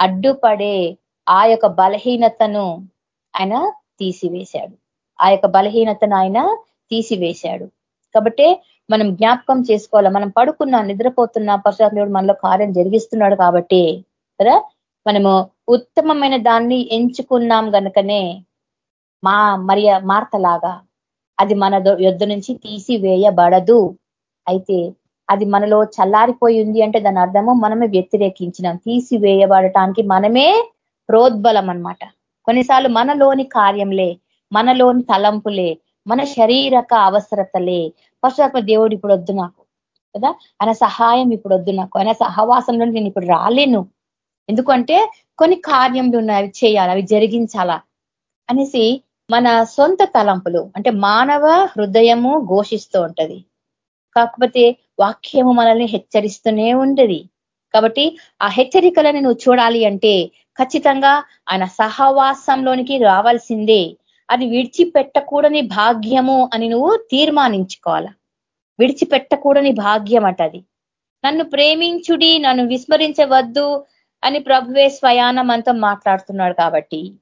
Speaker 1: అడ్డుపడే ఆ యొక్క బలహీనతను ఆయన తీసివేశాడు. ఆ యొక్క బలహీనతను ఆయన తీసివేశాడు. కాబట్టి మనం జ్ఞాపకం చేసుకోవాలా. మనం పడుకున్నా నిద్రపోతున్నా పరశురాత్ముడు మనలో కార్యం జరిగిస్తున్నాడు కాబట్టి కదా? మనము ఉత్తమమైన దాన్ని ఎంచుకున్నాం గనుకనే మా మరియ మార్తలాగా అది మన యొద్ధ నుంచి తీసివేయబడదు. అయితే అది మనలో చల్లారిపోయి ఉంది అంటే దాని అర్థము మనమే వ్యతిరేకించినాం. తీసివేయబడటానికి మనమే ప్రోద్బలం అనమాట కొన్నిసార్లు మనలోని కార్యంలే మనలోని తలంపులే మన శరీరక అవసరతలే. పరశురాత్మ దేవుడు ఇప్పుడు వద్దు నాకు కదా? ఆయన సహాయం ఇప్పుడు వద్దు నాకు ఆయన సహవాసంలో నేను ఇప్పుడు రాలేను. ఎందుకంటే కొన్ని కార్యములు ఉన్నాయి అవి చేయాలి అవి జరిగించాలా అనేసి మన సొంత తలంపులు అంటే మానవ హృదయము ఘోషిస్తూ ఉంటది. కాకపోతే వాక్యము మనల్ని హెచ్చరిస్తూనే ఉండేది కాబట్టి ఆ హెచ్చరికలను నువ్వు చూడాలి అంటే ఖచ్చితంగా ఆయన సహవాసంలోనికి రావాల్సిందే. అది విడిచిపెట్టకూడని భాగ్యము అని నువ్వు తీర్మానించుకోవాలా? విడిచిపెట్టకూడని భాగ్యం అట అది. నన్ను ప్రేమించుడి నన్ను విస్మరించవద్దు అని ప్రభువే స్వయానం అంతా మాట్లాడుతున్నాడు కాబట్టి.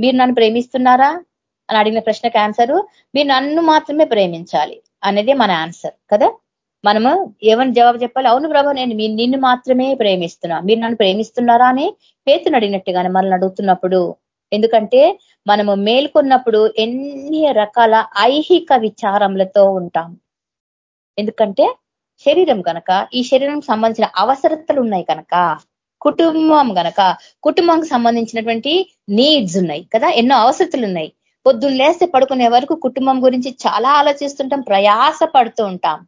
Speaker 1: మీరు నన్ను ప్రేమిస్తున్నారా? అని అడిగిన ప్రశ్నకు ఆన్సరు మీరు నన్ను మాత్రమే ప్రేమించాలి అనేది మన ఆన్సర్ కదా? మనము ఏమని జవాబు చెప్పాలి? అవును ప్రభు నేను మీరు నిన్ను మాత్రమే ప్రేమిస్తున్నా. మీరు నన్ను ప్రేమిస్తున్నారా అని పేతును అడిగినట్టుగానే మనల్ని అడుగుతున్నప్పుడు ఎందుకంటే మనము మేల్కొన్నప్పుడు ఎన్ని రకాల ఐహిక విచారములతో ఉంటాం ఎందుకంటే శరీరం కనుక ఈ శరీరం సంబంధించిన అవసరతలు ఉన్నాయి కనుక కుటుంబం కనుక కుటుంబంకి సంబంధించినటువంటి నీడ్స్ ఉన్నాయి కదా ఎన్నో అవసరతలు ఉన్నాయి. పొద్దున్న లేస్తే పడుకునే వరకు కుటుంబం గురించి చాలా ఆలోచిస్తుంటాం ప్రయాస పడుతూ ఉంటాం.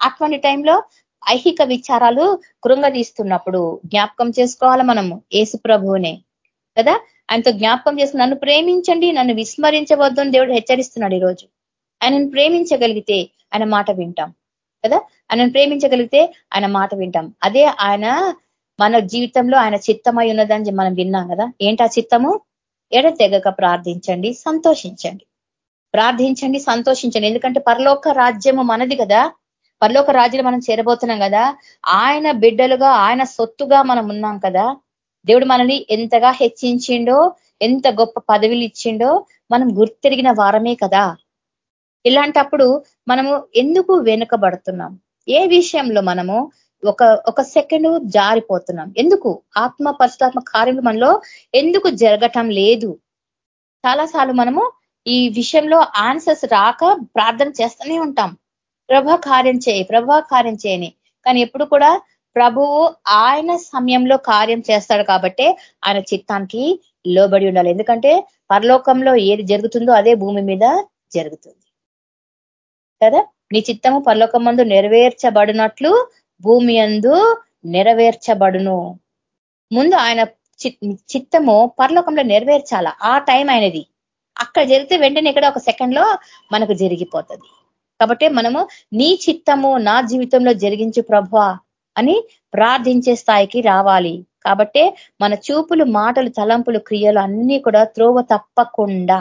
Speaker 1: అటువంటి టైంలో ఐహిక విచారాలు కృంగదీస్తున్నప్పుడు జ్ఞాపకం చేసుకోవాలి మనము ఏసు ప్రభువునే కదా. ఆయనతో జ్ఞాపకం చేసి నన్ను ప్రేమించండి నన్ను విస్మరించవద్దు అని దేవుడు హెచ్చరిస్తున్నాడు ఈరోజు. ఆయనను ప్రేమించగలిగితే ఆయన మాట వింటాం కదా? ఆయనను ప్రేమించగలిగితే ఆయన మాట వింటాం. అదే ఆయన మన జీవితంలో ఆయన చిత్తమై ఉన్నదని మనం విన్నాం కదా? ఏంటి ఆ చిత్తము? ఎడతెగక ప్రార్థించండి సంతోషించండి. ప్రార్థించండి సంతోషించండి. ఎందుకంటే పరలోక రాజ్యము మనది కదా? పరలోక రాజ్యం మనం చేరబోతున్నాం కదా? ఆయన బిడ్డలుగా ఆయన సొత్తుగా మనం ఉన్నాం కదా? దేవుడు మనల్ని ఎంతగా హెచ్చించిండో ఎంత గొప్ప పదవిలు ఇచ్చిండో మనం గుర్తెరిగిన వారమే కదా. ఇలాంటప్పుడు మనము ఎందుకు వెనుకబడుతున్నాం? ఏ విషయంలో మనము ఒక ఒక సెకండ్ జారిపోతున్నాం? ఎందుకు? ఆత్మ పరిశుధాత్మ కార్యములు మనలో ఎందుకు జరగటం లేదు? చాలాసార్లు మనము ఈ విషయంలో ఆన్సర్స్ రాక ప్రార్థన చేస్తూనే ఉంటాం. ప్రభా కార్యం చేయి ప్రభా కార్యం చేయని. కానీ ఎప్పుడు కూడా ప్రభువు ఆయన సమయంలో కార్యం చేస్తాడు కాబట్టి ఆయన చిత్తానికి లోబడి ఉండాలి. ఎందుకంటే పరలోకంలో ఏది జరుగుతుందో అదే భూమి మీద జరుగుతుంది. కదా? నీ చిత్తము పరలోకం మందు నెరవేర్చబడినట్లు భూమి అందు నెరవేర్చబడును. ముందు ఆయన చిత్తము పరలోకంలో నెరవేర్చాల? ఆ టైం ఆయనది. అక్కడ జరిగితే వెంటనే ఇక్కడ ఒక సెకండ్లో మనకు జరిగిపోతుంది. కాబట్టి మనము నీ చిత్తము నా జీవితంలో జరిగించు ప్రభు. అని ప్రార్థించే స్థాయికి రావాలి. కాబట్టే మన చూపులు మాటలు తలంపులు క్రియలు అన్ని కూడా త్రోవ తప్పకుండా.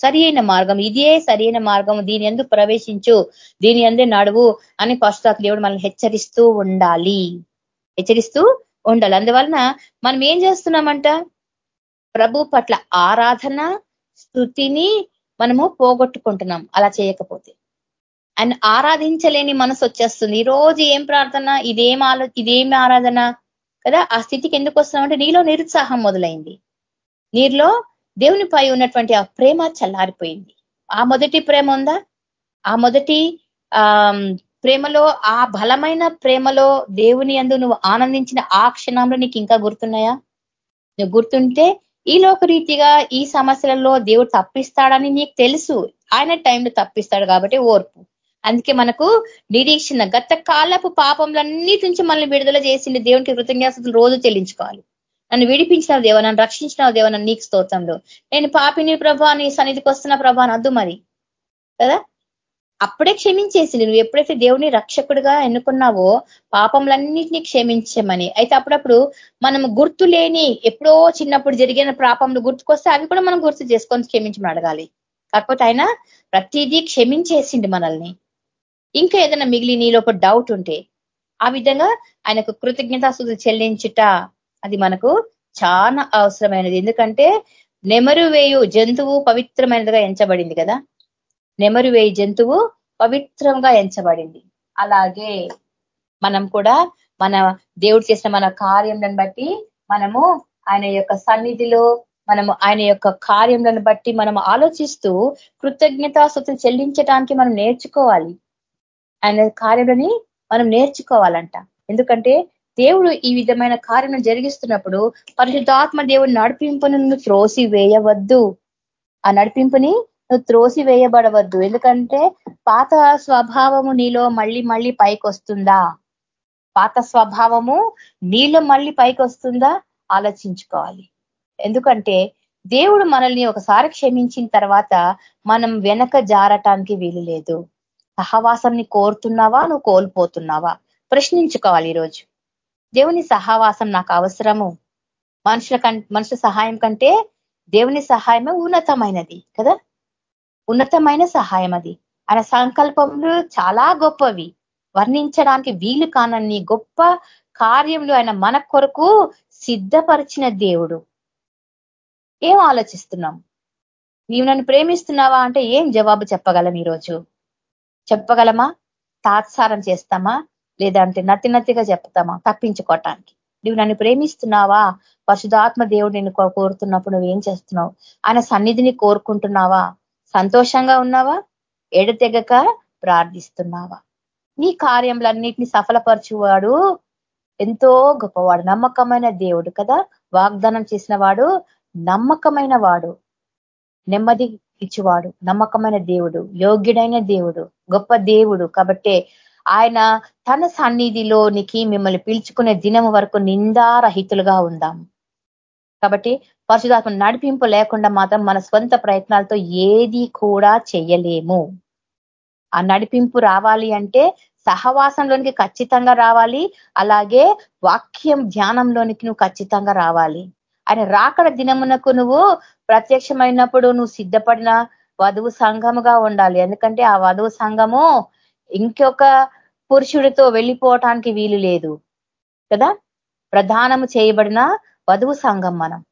Speaker 1: సరి మార్గం ఇదే సరైన మార్గం. దీని ఎందుకు ప్రవేశించు దీని ఎందే నడువు అని పశ్చాత్ దేవుడు మనల్ని హెచ్చరిస్తూ ఉండాలి. హెచ్చరిస్తూ ఉండాలి. అందువలన మనం ఏం చేస్తున్నామంట? ప్రభు పట్ల ఆరాధన స్థుతిని మనము పోగొట్టుకుంటున్నాం. అలా చేయకపోతే. అండ్ ఆరాధించలేని మనసు వచ్చేస్తుంది. ఈ రోజు ఏం ప్రార్థన ఇదేం ఆలో ఇదేమి ఆరాధన కదా? ఆ స్థితికి ఎందుకు వస్తున్నామంటే నీలో నిరుత్సాహం మొదలైంది. నీరులో దేవునిపై ఉన్నటువంటి ఆ ప్రేమ చల్లారిపోయింది. ఆ మొదటి ప్రేమ ఉందా? ఆ మొదటి ఆ ప్రేమలో ఆ బలమైన ప్రేమలో దేవుని అందు నువ్వు ఆనందించిన ఆ క్షణంలో నీకు ఇంకా గుర్తున్నాయా? నువ్వు గుర్తుంటే ఈ లోకరీతిగా ఈ సమస్యలలో దేవుడు తప్పిస్తాడని నీకు తెలుసు. ఆయన టైంలో తప్పిస్తాడు కాబట్టి ఓర్పు. అందుకే మనకు నిరీక్షణ గత కాలపు పాపంలన్నిటి నుంచి మనల్ని విడుదల చేసింది దేవునికి కృతజ్ఞతలు రోజు చెల్లించుకోవాలి. నన్ను విడిపించిన దేవ నన్ను రక్షించిన దేవ నన్ను నీకు స్తోత్రంలో. నేను పాపిని ప్రభా నీ సన్నిధికి వస్తున్న ప్రభా అద్దు మరి. కదా? అప్పుడే క్షమించేసింది. నువ్వు ఎప్పుడైతే దేవుని రక్షకుడిగా ఎన్నుకున్నావో పాపంలన్నింటినీ క్షమించమని. అయితే అప్పుడప్పుడు మనం గుర్తు లేని ఎప్పుడో చిన్నప్పుడు జరిగిన పాపంలో గుర్తుకొస్తే అవి కూడా మనం గుర్తు చేసుకొని క్షమించమని అడగాలి. కాకపోతే ఆయన ప్రతిదీ క్షమించేసింది మనల్ని. ఇంకా ఏదైనా మిగిలి నీలో ఒక డౌట్ ఉంటే ఆ విధంగా ఆయనకు కృతజ్ఞతాస్తుతులు చెల్లించుట అది మనకు చాలా అవసరమైనది. ఎందుకంటే నెమరు వేయు జంతువు పవిత్రమైనదిగా ఎంచబడింది కదా. నెమరు వేయి జంతువు పవిత్రంగా ఎంచబడింది. అలాగే మనం కూడా మన దేవుడు చేసిన మన కార్యంలను బట్టి మనము ఆయన యొక్క సన్నిధిలో మనము ఆయన యొక్క కార్యములను బట్టి మనం ఆలోచిస్తూ కృతజ్ఞతాస్తుతులు చెల్లించడానికి మనం నేర్చుకోవాలి. ఆయన కార్యములని మనం నేర్చుకోవాలంట. ఎందుకంటే దేవుడు ఈ విధమైన కార్యం జరిగిస్తున్నప్పుడు పరిశుద్ధాత్మ దేవుడు నడిపింపును త్రోసి వేయవద్దు ఆ నడిపింపుని నువ్వు త్రోసి వేయబడవద్దు ఎందుకంటే పాత స్వభావము నీలో మళ్ళీ మళ్ళీ పైకి వస్తుందా పాత స్వభావము నీలో మళ్ళీ పైకి వస్తుందా ఆలోచించుకోవాలి. ఎందుకంటే దేవుడు మనల్ని ఒకసారి క్షమించిన తర్వాత మనం వెనక జారటానికి వీలు లేదు. సహవాసంని కోరుతున్నావా? నువ్వు కోల్పోతున్నావా? ప్రశ్నించుకోవాలి ఈరోజు. దేవుని సహవాసం నాకు అవసరము. మనుషుల మనుషుల సహాయం కంటే దేవుని సహాయమే ఉన్నతమైనది కదా? ఉన్నతమైన సహాయం అది. ఆయన సంకల్పములు చాలా గొప్పవి. వర్ణించడానికి వీలు కానన్ని గొప్ప కార్యములు ఆయన మన కొరకు సిద్ధపరిచిన దేవుడు. ఏం ఆలోచిస్తున్నాం? నీవు నన్ను ప్రేమిస్తున్నావా అంటే ఏం జవాబు చెప్పగలం ఈరోజు? చెప్పగలమా? తాత్సారం చేస్తామా? లేదంటే నత్తి నత్తిగా చెప్తామా? తప్పించుకోవటానికి నువ్వు నన్ను ప్రేమిస్తున్నావా? పరిశుధాత్మ దేవుడు నిన్ను కోరుతున్నప్పుడు నువ్వేం చేస్తున్నావు? ఆయన సన్నిధిని కోరుకుంటున్నావా? సంతోషంగా ఉన్నావా? ఎడతెగక ప్రార్థిస్తున్నావా? నీ కార్యములన్నిటిని సఫలపరచువాడు ఎంతో గొప్పవాడు నమ్మకమైన దేవుడు కదా? వాగ్దానం చేసిన వాడు నమ్మకమైన వాడు. నెమ్మది ఇచ్చేవాడు నమ్మకమైన దేవుడు యోగ్యుడైన దేవుడు గొప్ప దేవుడు. కాబట్టే ఆయన తన సన్నిధిలోనికి మిమ్మల్ని పిలుచుకునే దినం వరకు నిందారహితులుగా ఉందాం. కాబట్టి పరిశుధాత్మ నడిపింపు లేకుండా మాత్రం మన స్వంత ప్రయత్నాలతో ఏది కూడా చేయలేము. ఆ నడిపింపు రావాలి అంటే సహవాసంలోనికి ఖచ్చితంగా రావాలి అలాగే వాక్యం ధ్యానంలోనికి నువ్వు ఖచ్చితంగా రావాలి. ఆయన రాకడ దినమునకు నువ్వు ప్రత్యక్షమైనప్పుడు నువ్వు సిద్ధపడిన వధువు సంఘముగా ఉండాలి. ఎందుకంటే ఆ వధువు సంఘము ఇంకొక పురుషుడితో వెళ్ళిపోవటానికి వీలు లేదు. కదా? ప్రధానము చేయబడిన వధువు సంఘం మనం.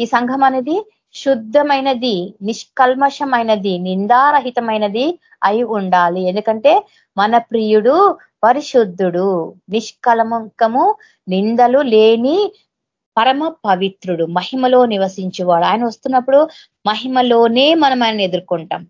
Speaker 1: ఈ సంఘం అనేది శుద్ధమైనది నిష్కల్మషమైనది నిందారహితమైనది అయి ఉండాలి. ఎందుకంటే మన ప్రియుడు పరిశుద్ధుడు. నిష్కలమకము నిందలు లేని పరమ పవిత్రుడు మహిమలో నివసించేవాడు. ఆయన వస్తున్నప్పుడు మహిమలోనే మనం ఆయన ఎదుర్కొంటాం.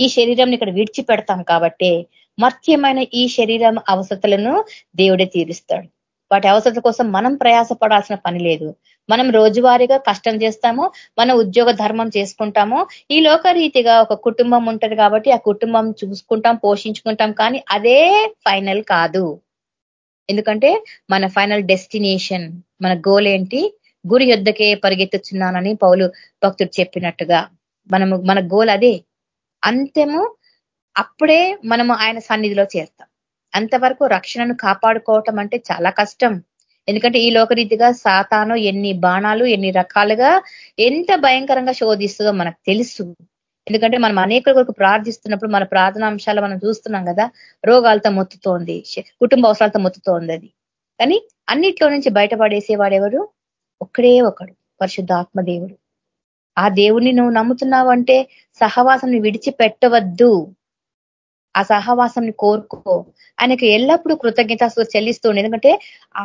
Speaker 1: ఈ శరీరం ఇక్కడ విడిచిపెడతాం కాబట్టి మత్యమైన ఈ శరీరం అవసరతలను దేవుడే తీరుస్తాడు. వాటి అవసరత కోసం మనం ప్రయాసపడాల్సిన పని లేదు. మనం రోజువారీగా కష్టం చేస్తాము మన ఉద్యోగ ధర్మం చేసుకుంటాము. ఈ లోకరీతిగా ఒక కుటుంబం ఉంటది కాబట్టి ఆ కుటుంబం చూసుకుంటాం పోషించుకుంటాం కానీ అదే ఫైనల్ కాదు. ఎందుకంటే మన ఫైనల్ డెస్టినేషన్ మన గోల్ ఏంటి? గురి యుద్ధకే పరిగెత్తుచున్నానని పౌలు భక్తుడు చెప్పినట్టుగా మనము మన గోల్ అదే. అంతము అప్పుడే మనము ఆయన సన్నిధిలో చేస్తాం అంతవరకు రక్షణను కాపాడుకోవటం అంటే చాలా కష్టం. ఎందుకంటే ఈ లోకరీతిగా సాతాను ఎన్ని బాణాలు ఎన్ని రకాలుగా ఎంత భయంకరంగా శోధిస్తుందో మనకు తెలుసు. ఎందుకంటే మనం అనేకుల కొరకు ప్రార్థిస్తున్నప్పుడు మన ప్రార్థన అంశాలు మనం చూస్తున్నాం కదా రోగాలతో మొత్తుతోంది కుటుంబ అవసరాలతో మొత్తుతోంది అది. కానీ అన్నిట్లో నుంచి బయటపడేసేవాడు ఎవరు ఒక్కడే ఒకడు పరిశుద్ధ ఆత్మదేవుడు ఆ దేవుణ్ణి నువ్వు నమ్ముతున్నావు అంటే సహవాసం విడిచిపెట్టవద్దు. ఆ సహవాసంని కోరుకో. ఆయనకు ఎల్లప్పుడూ కృతజ్ఞత చెల్లిస్తూ ఎందుకంటే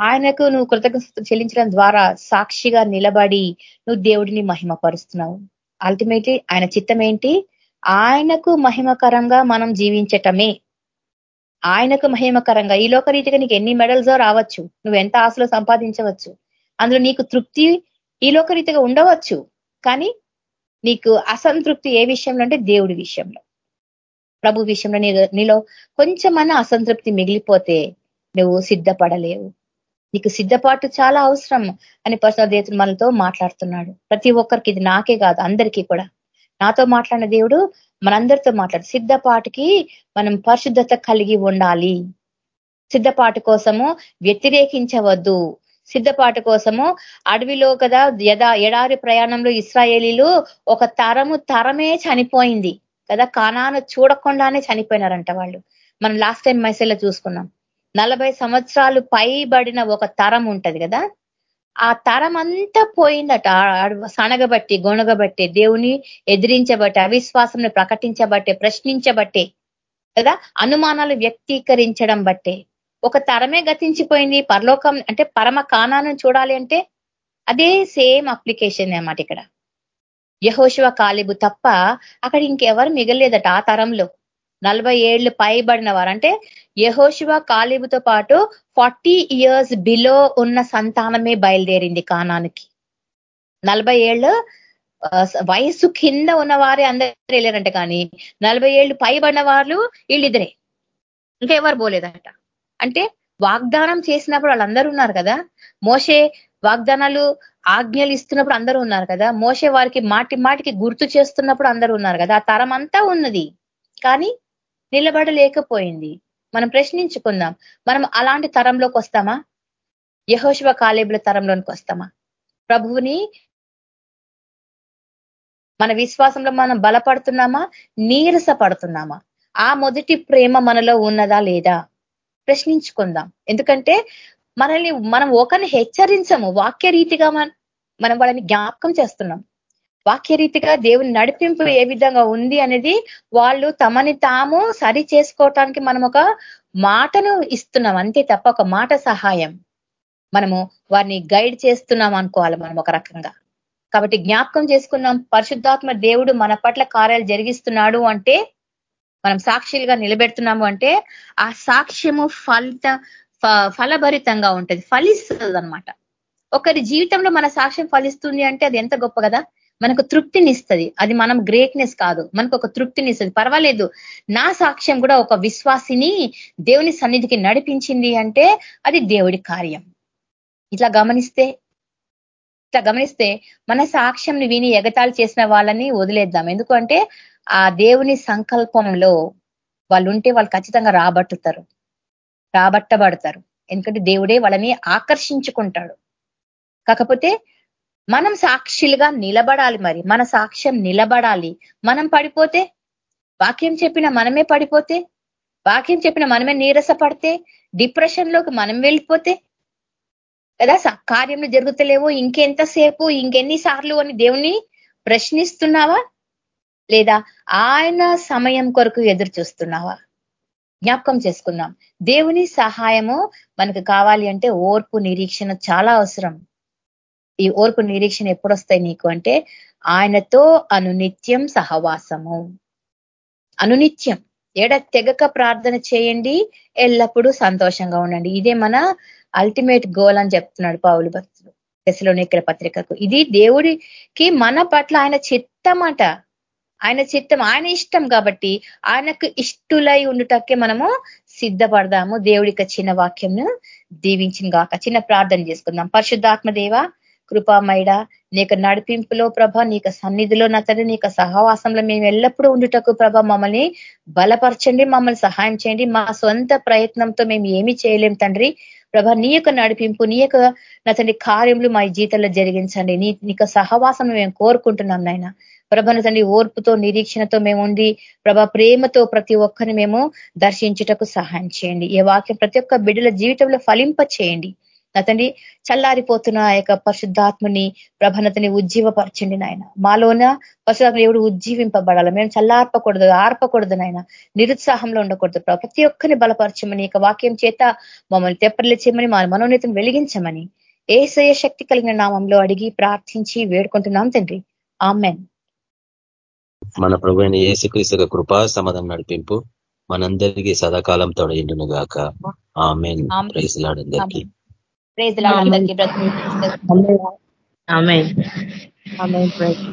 Speaker 1: ఆయనకు నువ్వు కృతజ్ఞత చెల్లించడం ద్వారా సాక్షిగా నిలబడి నువ్వు దేవుడిని మహిమపరుస్తున్నావు. అల్టిమేట్లీ ఆయన చిత్తం ఏంటి ఆయనకు మహిమకరంగా మనం జీవించటమే. ఆయనకు మహిమకరంగా. ఈ లోకరీతిగా నీకు ఎన్ని మెడల్స్ రావచ్చు. నువ్వు ఎంత ఆశలో సంపాదించవచ్చు. అందులో నీకు తృప్తి ఈ లోక రీతిగా ఉండవచ్చు. కానీ నీకు అసంతృప్తి ఏ విషయంలో అంటే దేవుడి విషయంలో. ప్రభు విషయంలో నీలో కొంచెమన్నా అసంతృప్తి మిగిలిపోతే నువ్వు సిద్ధపడలేవు. నీకు సిద్ధపాటు చాలా అవసరం అని పర్సనల్ మనతో మాట్లాడుతున్నాడు. ప్రతి ఒక్కరికి ఇది నాకే కాదు అందరికీ కూడా. నాతో మాట్లాడిన దేవుడు మనందరితో మాట్లాడు. సిద్ధపాటుకి మనం పరిశుద్ధత కలిగి ఉండాలి. సిద్ధపాటు కోసము వ్యతిరేకించవద్దు. సిద్ధపాటు కోసము అడవిలో కదా యదా ఎడారి ప్రయాణంలో ఇస్రాయేలీలు ఒక తరము తరమే చనిపోయింది కదా. కానాను చూడకుండానే చనిపోయినారంట వాళ్ళు. మనం లాస్ట్ టైం మైసెల్లో చూసుకున్నాం. నలభై సంవత్సరాలు పైబడిన ఒక తరం ఉంటది కదా? ఆ తరం అంతా పోయిందట సనగబట్టి గొనగబట్టే దేవుని ఎదిరించబట్టే అవిశ్వాసంని ప్రకటించబట్టే ప్రశ్నించబట్టే కదా? అనుమానాలు వ్యక్తీకరించడం బట్టే. ఒక తరమే గతించిపోయింది. పరలోకం అంటే పరమ కానాను చూడాలి అంటే అదే సేమ్ అప్లికేషన్ అన్నమాట ఇక్కడ. యహోశివ కాలిబు తప్ప అక్కడ ఇంకెవరు మిగలేదట ఆ తరంలో. నలభై ఏళ్ళు పైబడిన వారు అంటే యహోశివ కాలిబుతో పాటు ఫార్టీ ఇయర్స్ బిలో ఉన్న సంతానమే బయలుదేరింది కానానికి. నలభై ఏళ్ళు వయస్సు కింద ఉన్న వారే అందరూ వెళ్ళారంట కానీ నలభై ఏళ్ళు పైబడిన వాళ్ళు వీళ్ళిద్దరే. ఇంకా ఎవరు పోలేదంట. అంటే వాగ్దానం చేసినప్పుడు వాళ్ళందరూ ఉన్నారు కదా. మోసే వాగ్దానాలు ఆజ్ఞలు ఇస్తున్నప్పుడు అందరూ ఉన్నారు కదా. మోసే వారికి మాటి మాటికి గుర్తు చేస్తున్నప్పుడు అందరూ ఉన్నారు కదా. ఆ తరం అంతా ఉన్నది. కానీ నిలబడలేకపోయింది. మనం ప్రశ్నించుకుందాం మనం అలాంటి తరంలోకి వస్తామా? యహోశివ కాలేబుల తరంలోనికి వస్తామా? ప్రభువుని మన విశ్వాసంలో మనం బలపడుతున్నామా? నీరస పడుతున్నామా ఆ మొదటి ప్రేమ మనలో ఉన్నదా లేదా? ప్రశ్నించుకుందాం. ఎందుకంటే మనల్ని మనం ఒకరిని హెచ్చరించము వాక్య రీతిగా మనం వాళ్ళని జ్ఞాపకం చేస్తున్నాం. వాక్యరీతిగా దేవుని నడిపింపు ఏ విధంగా ఉంది అనేది వాళ్ళు తమని తాము సరి చేసుకోవటానికి మనం ఒక మాటను ఇస్తున్నాం. అంతే తప్ప ఒక మాట సహాయం. మనము వారిని గైడ్ చేస్తున్నాం అనుకోవాలి మనం ఒక రకంగా. కాబట్టి జ్ఞాపకం చేసుకున్నాం పరిశుద్ధాత్మ దేవుడు మన పట్ల కార్యాలు జరిగిస్తున్నాడు అంటే మనం సాక్షులుగా నిలబెడుతున్నాము అంటే ఆ సాక్ష్యము ఫలిత ఫలభరితంగా ఉంటుంది. ఫలిస్తుంది అనమాట ఒకరి జీవితంలో మన సాక్ష్యం ఫలిస్తుంది అంటే అది ఎంత గొప్ప కదా? మనకు తృప్తిని ఇస్తుంది అది మనం గ్రేట్నెస్ కాదు. మనకు ఒక తృప్తిని ఇస్తుంది పర్వాలేదు. నా సాక్ష్యం కూడా ఒక విశ్వాసిని దేవుని సన్నిధికి నడిపించింది అంటే అది దేవుడి కార్యం. ఇట్లా గమనిస్తే ఇట్లా గమనిస్తే మన సాక్ష్యం విని ఎగతాళి చేసిన వాళ్ళని వదిలేద్దాం. ఎందుకంటే ఆ దేవుని సంకల్పంలో వాళ్ళు ఉంటే వాళ్ళు ఖచ్చితంగా రాబట్టుతారు. రాబట్టబడతారు. ఎందుకంటే దేవుడే వాళ్ళని ఆకర్షించుకుంటాడు. కాకపోతే మనం సాక్షులుగా నిలబడాలి మరి. మన సాక్ష్యం నిలబడాలి. మనం పడిపోతే వాక్యం చెప్పిన మనమే పడిపోతే వాక్యం చెప్పిన మనమే నీరస పడితే డిప్రెషన్లోకి మనం వెళ్ళిపోతే కదా కార్యంలో జరుగుతలేవో. ఇంకెంతసేపు ఇంకెన్నిసార్లు అని దేవుని ప్రశ్నిస్తున్నావా? లేదా ఆయన సమయం కొరకు ఎదురు చూస్తున్నావా? జ్ఞాపకం చేసుకుందాం. దేవుని సహాయము మనకు కావాలి అంటే ఓర్పు నిరీక్షణ చాలా అవసరం. ఈ ఓర్పు నిరీక్షణ ఎప్పుడొస్తాయి నీకు అంటే ఆయనతో అనునిత్యం సహవాసము. అనునిత్యం. ఏడ తెగక ప్రార్థన చేయండి ఎల్లప్పుడూ సంతోషంగా ఉండండి. ఇదే మన అల్టిమేట్ గోల్ అని చెప్తున్నాడు పావులు భక్తులు దశలోనికల పత్రికకు. ఇది దేవుడికి మన పట్ల ఆయన చిత్తం అట ఆయన చిత్తం ఆయన ఇష్టం కాబట్టి ఆయనకు ఇష్టులై ఉండుటకే మనము సిద్ధపడదాము. దేవుడికి చిన్న వాక్యంను దీవించిన గాక. చిన్న ప్రార్థన చేసుకుందాం. పరిశుద్ధాత్మ దేవ కృపామైడ నీకు నడిపింపులో ప్రభ నీకు సన్నిధిలో నా తండ్రి నీకు సహవాసంలో మేము ఎల్లప్పుడూ ఉండుటకు ప్రభ మమ్మల్ని బలపరచండి మమ్మల్ని సహాయం చేయండి. మా సొంత ప్రయత్నంతో మేము ఏమి చేయలేం తండ్రి. ప్రభ నీ యొక్క నడిపింపు నీ యొక్క నా తండ్రి కార్యములు మా జీవితంలో జరిగించండి. నీ నీకు సహవాసం మేము కోరుకుంటున్నాం నాయన. ప్రభను తండ్రి ఓర్పుతో నిరీక్షణతో మేము ఉండి ప్రభ ప్రేమతో ప్రతి ఒక్కరిని మేము దర్శించుటకు సహాయం చేయండి. ఈ వాక్యం ప్రతి ఒక్క బిడ్డల జీవితంలో ఫలింప చేయండి అతని చల్లారిపోతున్న ఆ యొక్క పరిశుద్ధాత్మని ప్రభనతని ఉజ్జీవపరచండి నాయన. మాలోన పశుధాత్మ ఎవడు ఉజ్జీవింపబడాలి. మేము చల్లార్పకూడదు ఆర్పకూడదు నాయన. నిరుత్సాహంలో ఉండకూడదు ప్రతి ఒక్కరిని బలపరచమని ఇక వాక్యం చేత మమ్మల్ని తెప్పరిల్లిచ్చేయమని మా మనోన్నతిని వెలిగించమని ఏసయ శక్తి కలిగిన నామంలో అడిగి ప్రార్థించి వేడుకుంటున్నాం తండ్రి. ఆమెన్.
Speaker 3: మన ప్రభు అయిన ఏసుక్రీస్తు కృపా సమాధానం నడిపింపు మనందరికీ సదాకాలం తోడయిండును గాక. ఆమెన్. ప్రైజ్లాడందరికీ
Speaker 1: ప్రైజ్ అందరికీ
Speaker 2: ఆమె
Speaker 1: ప్రైజ్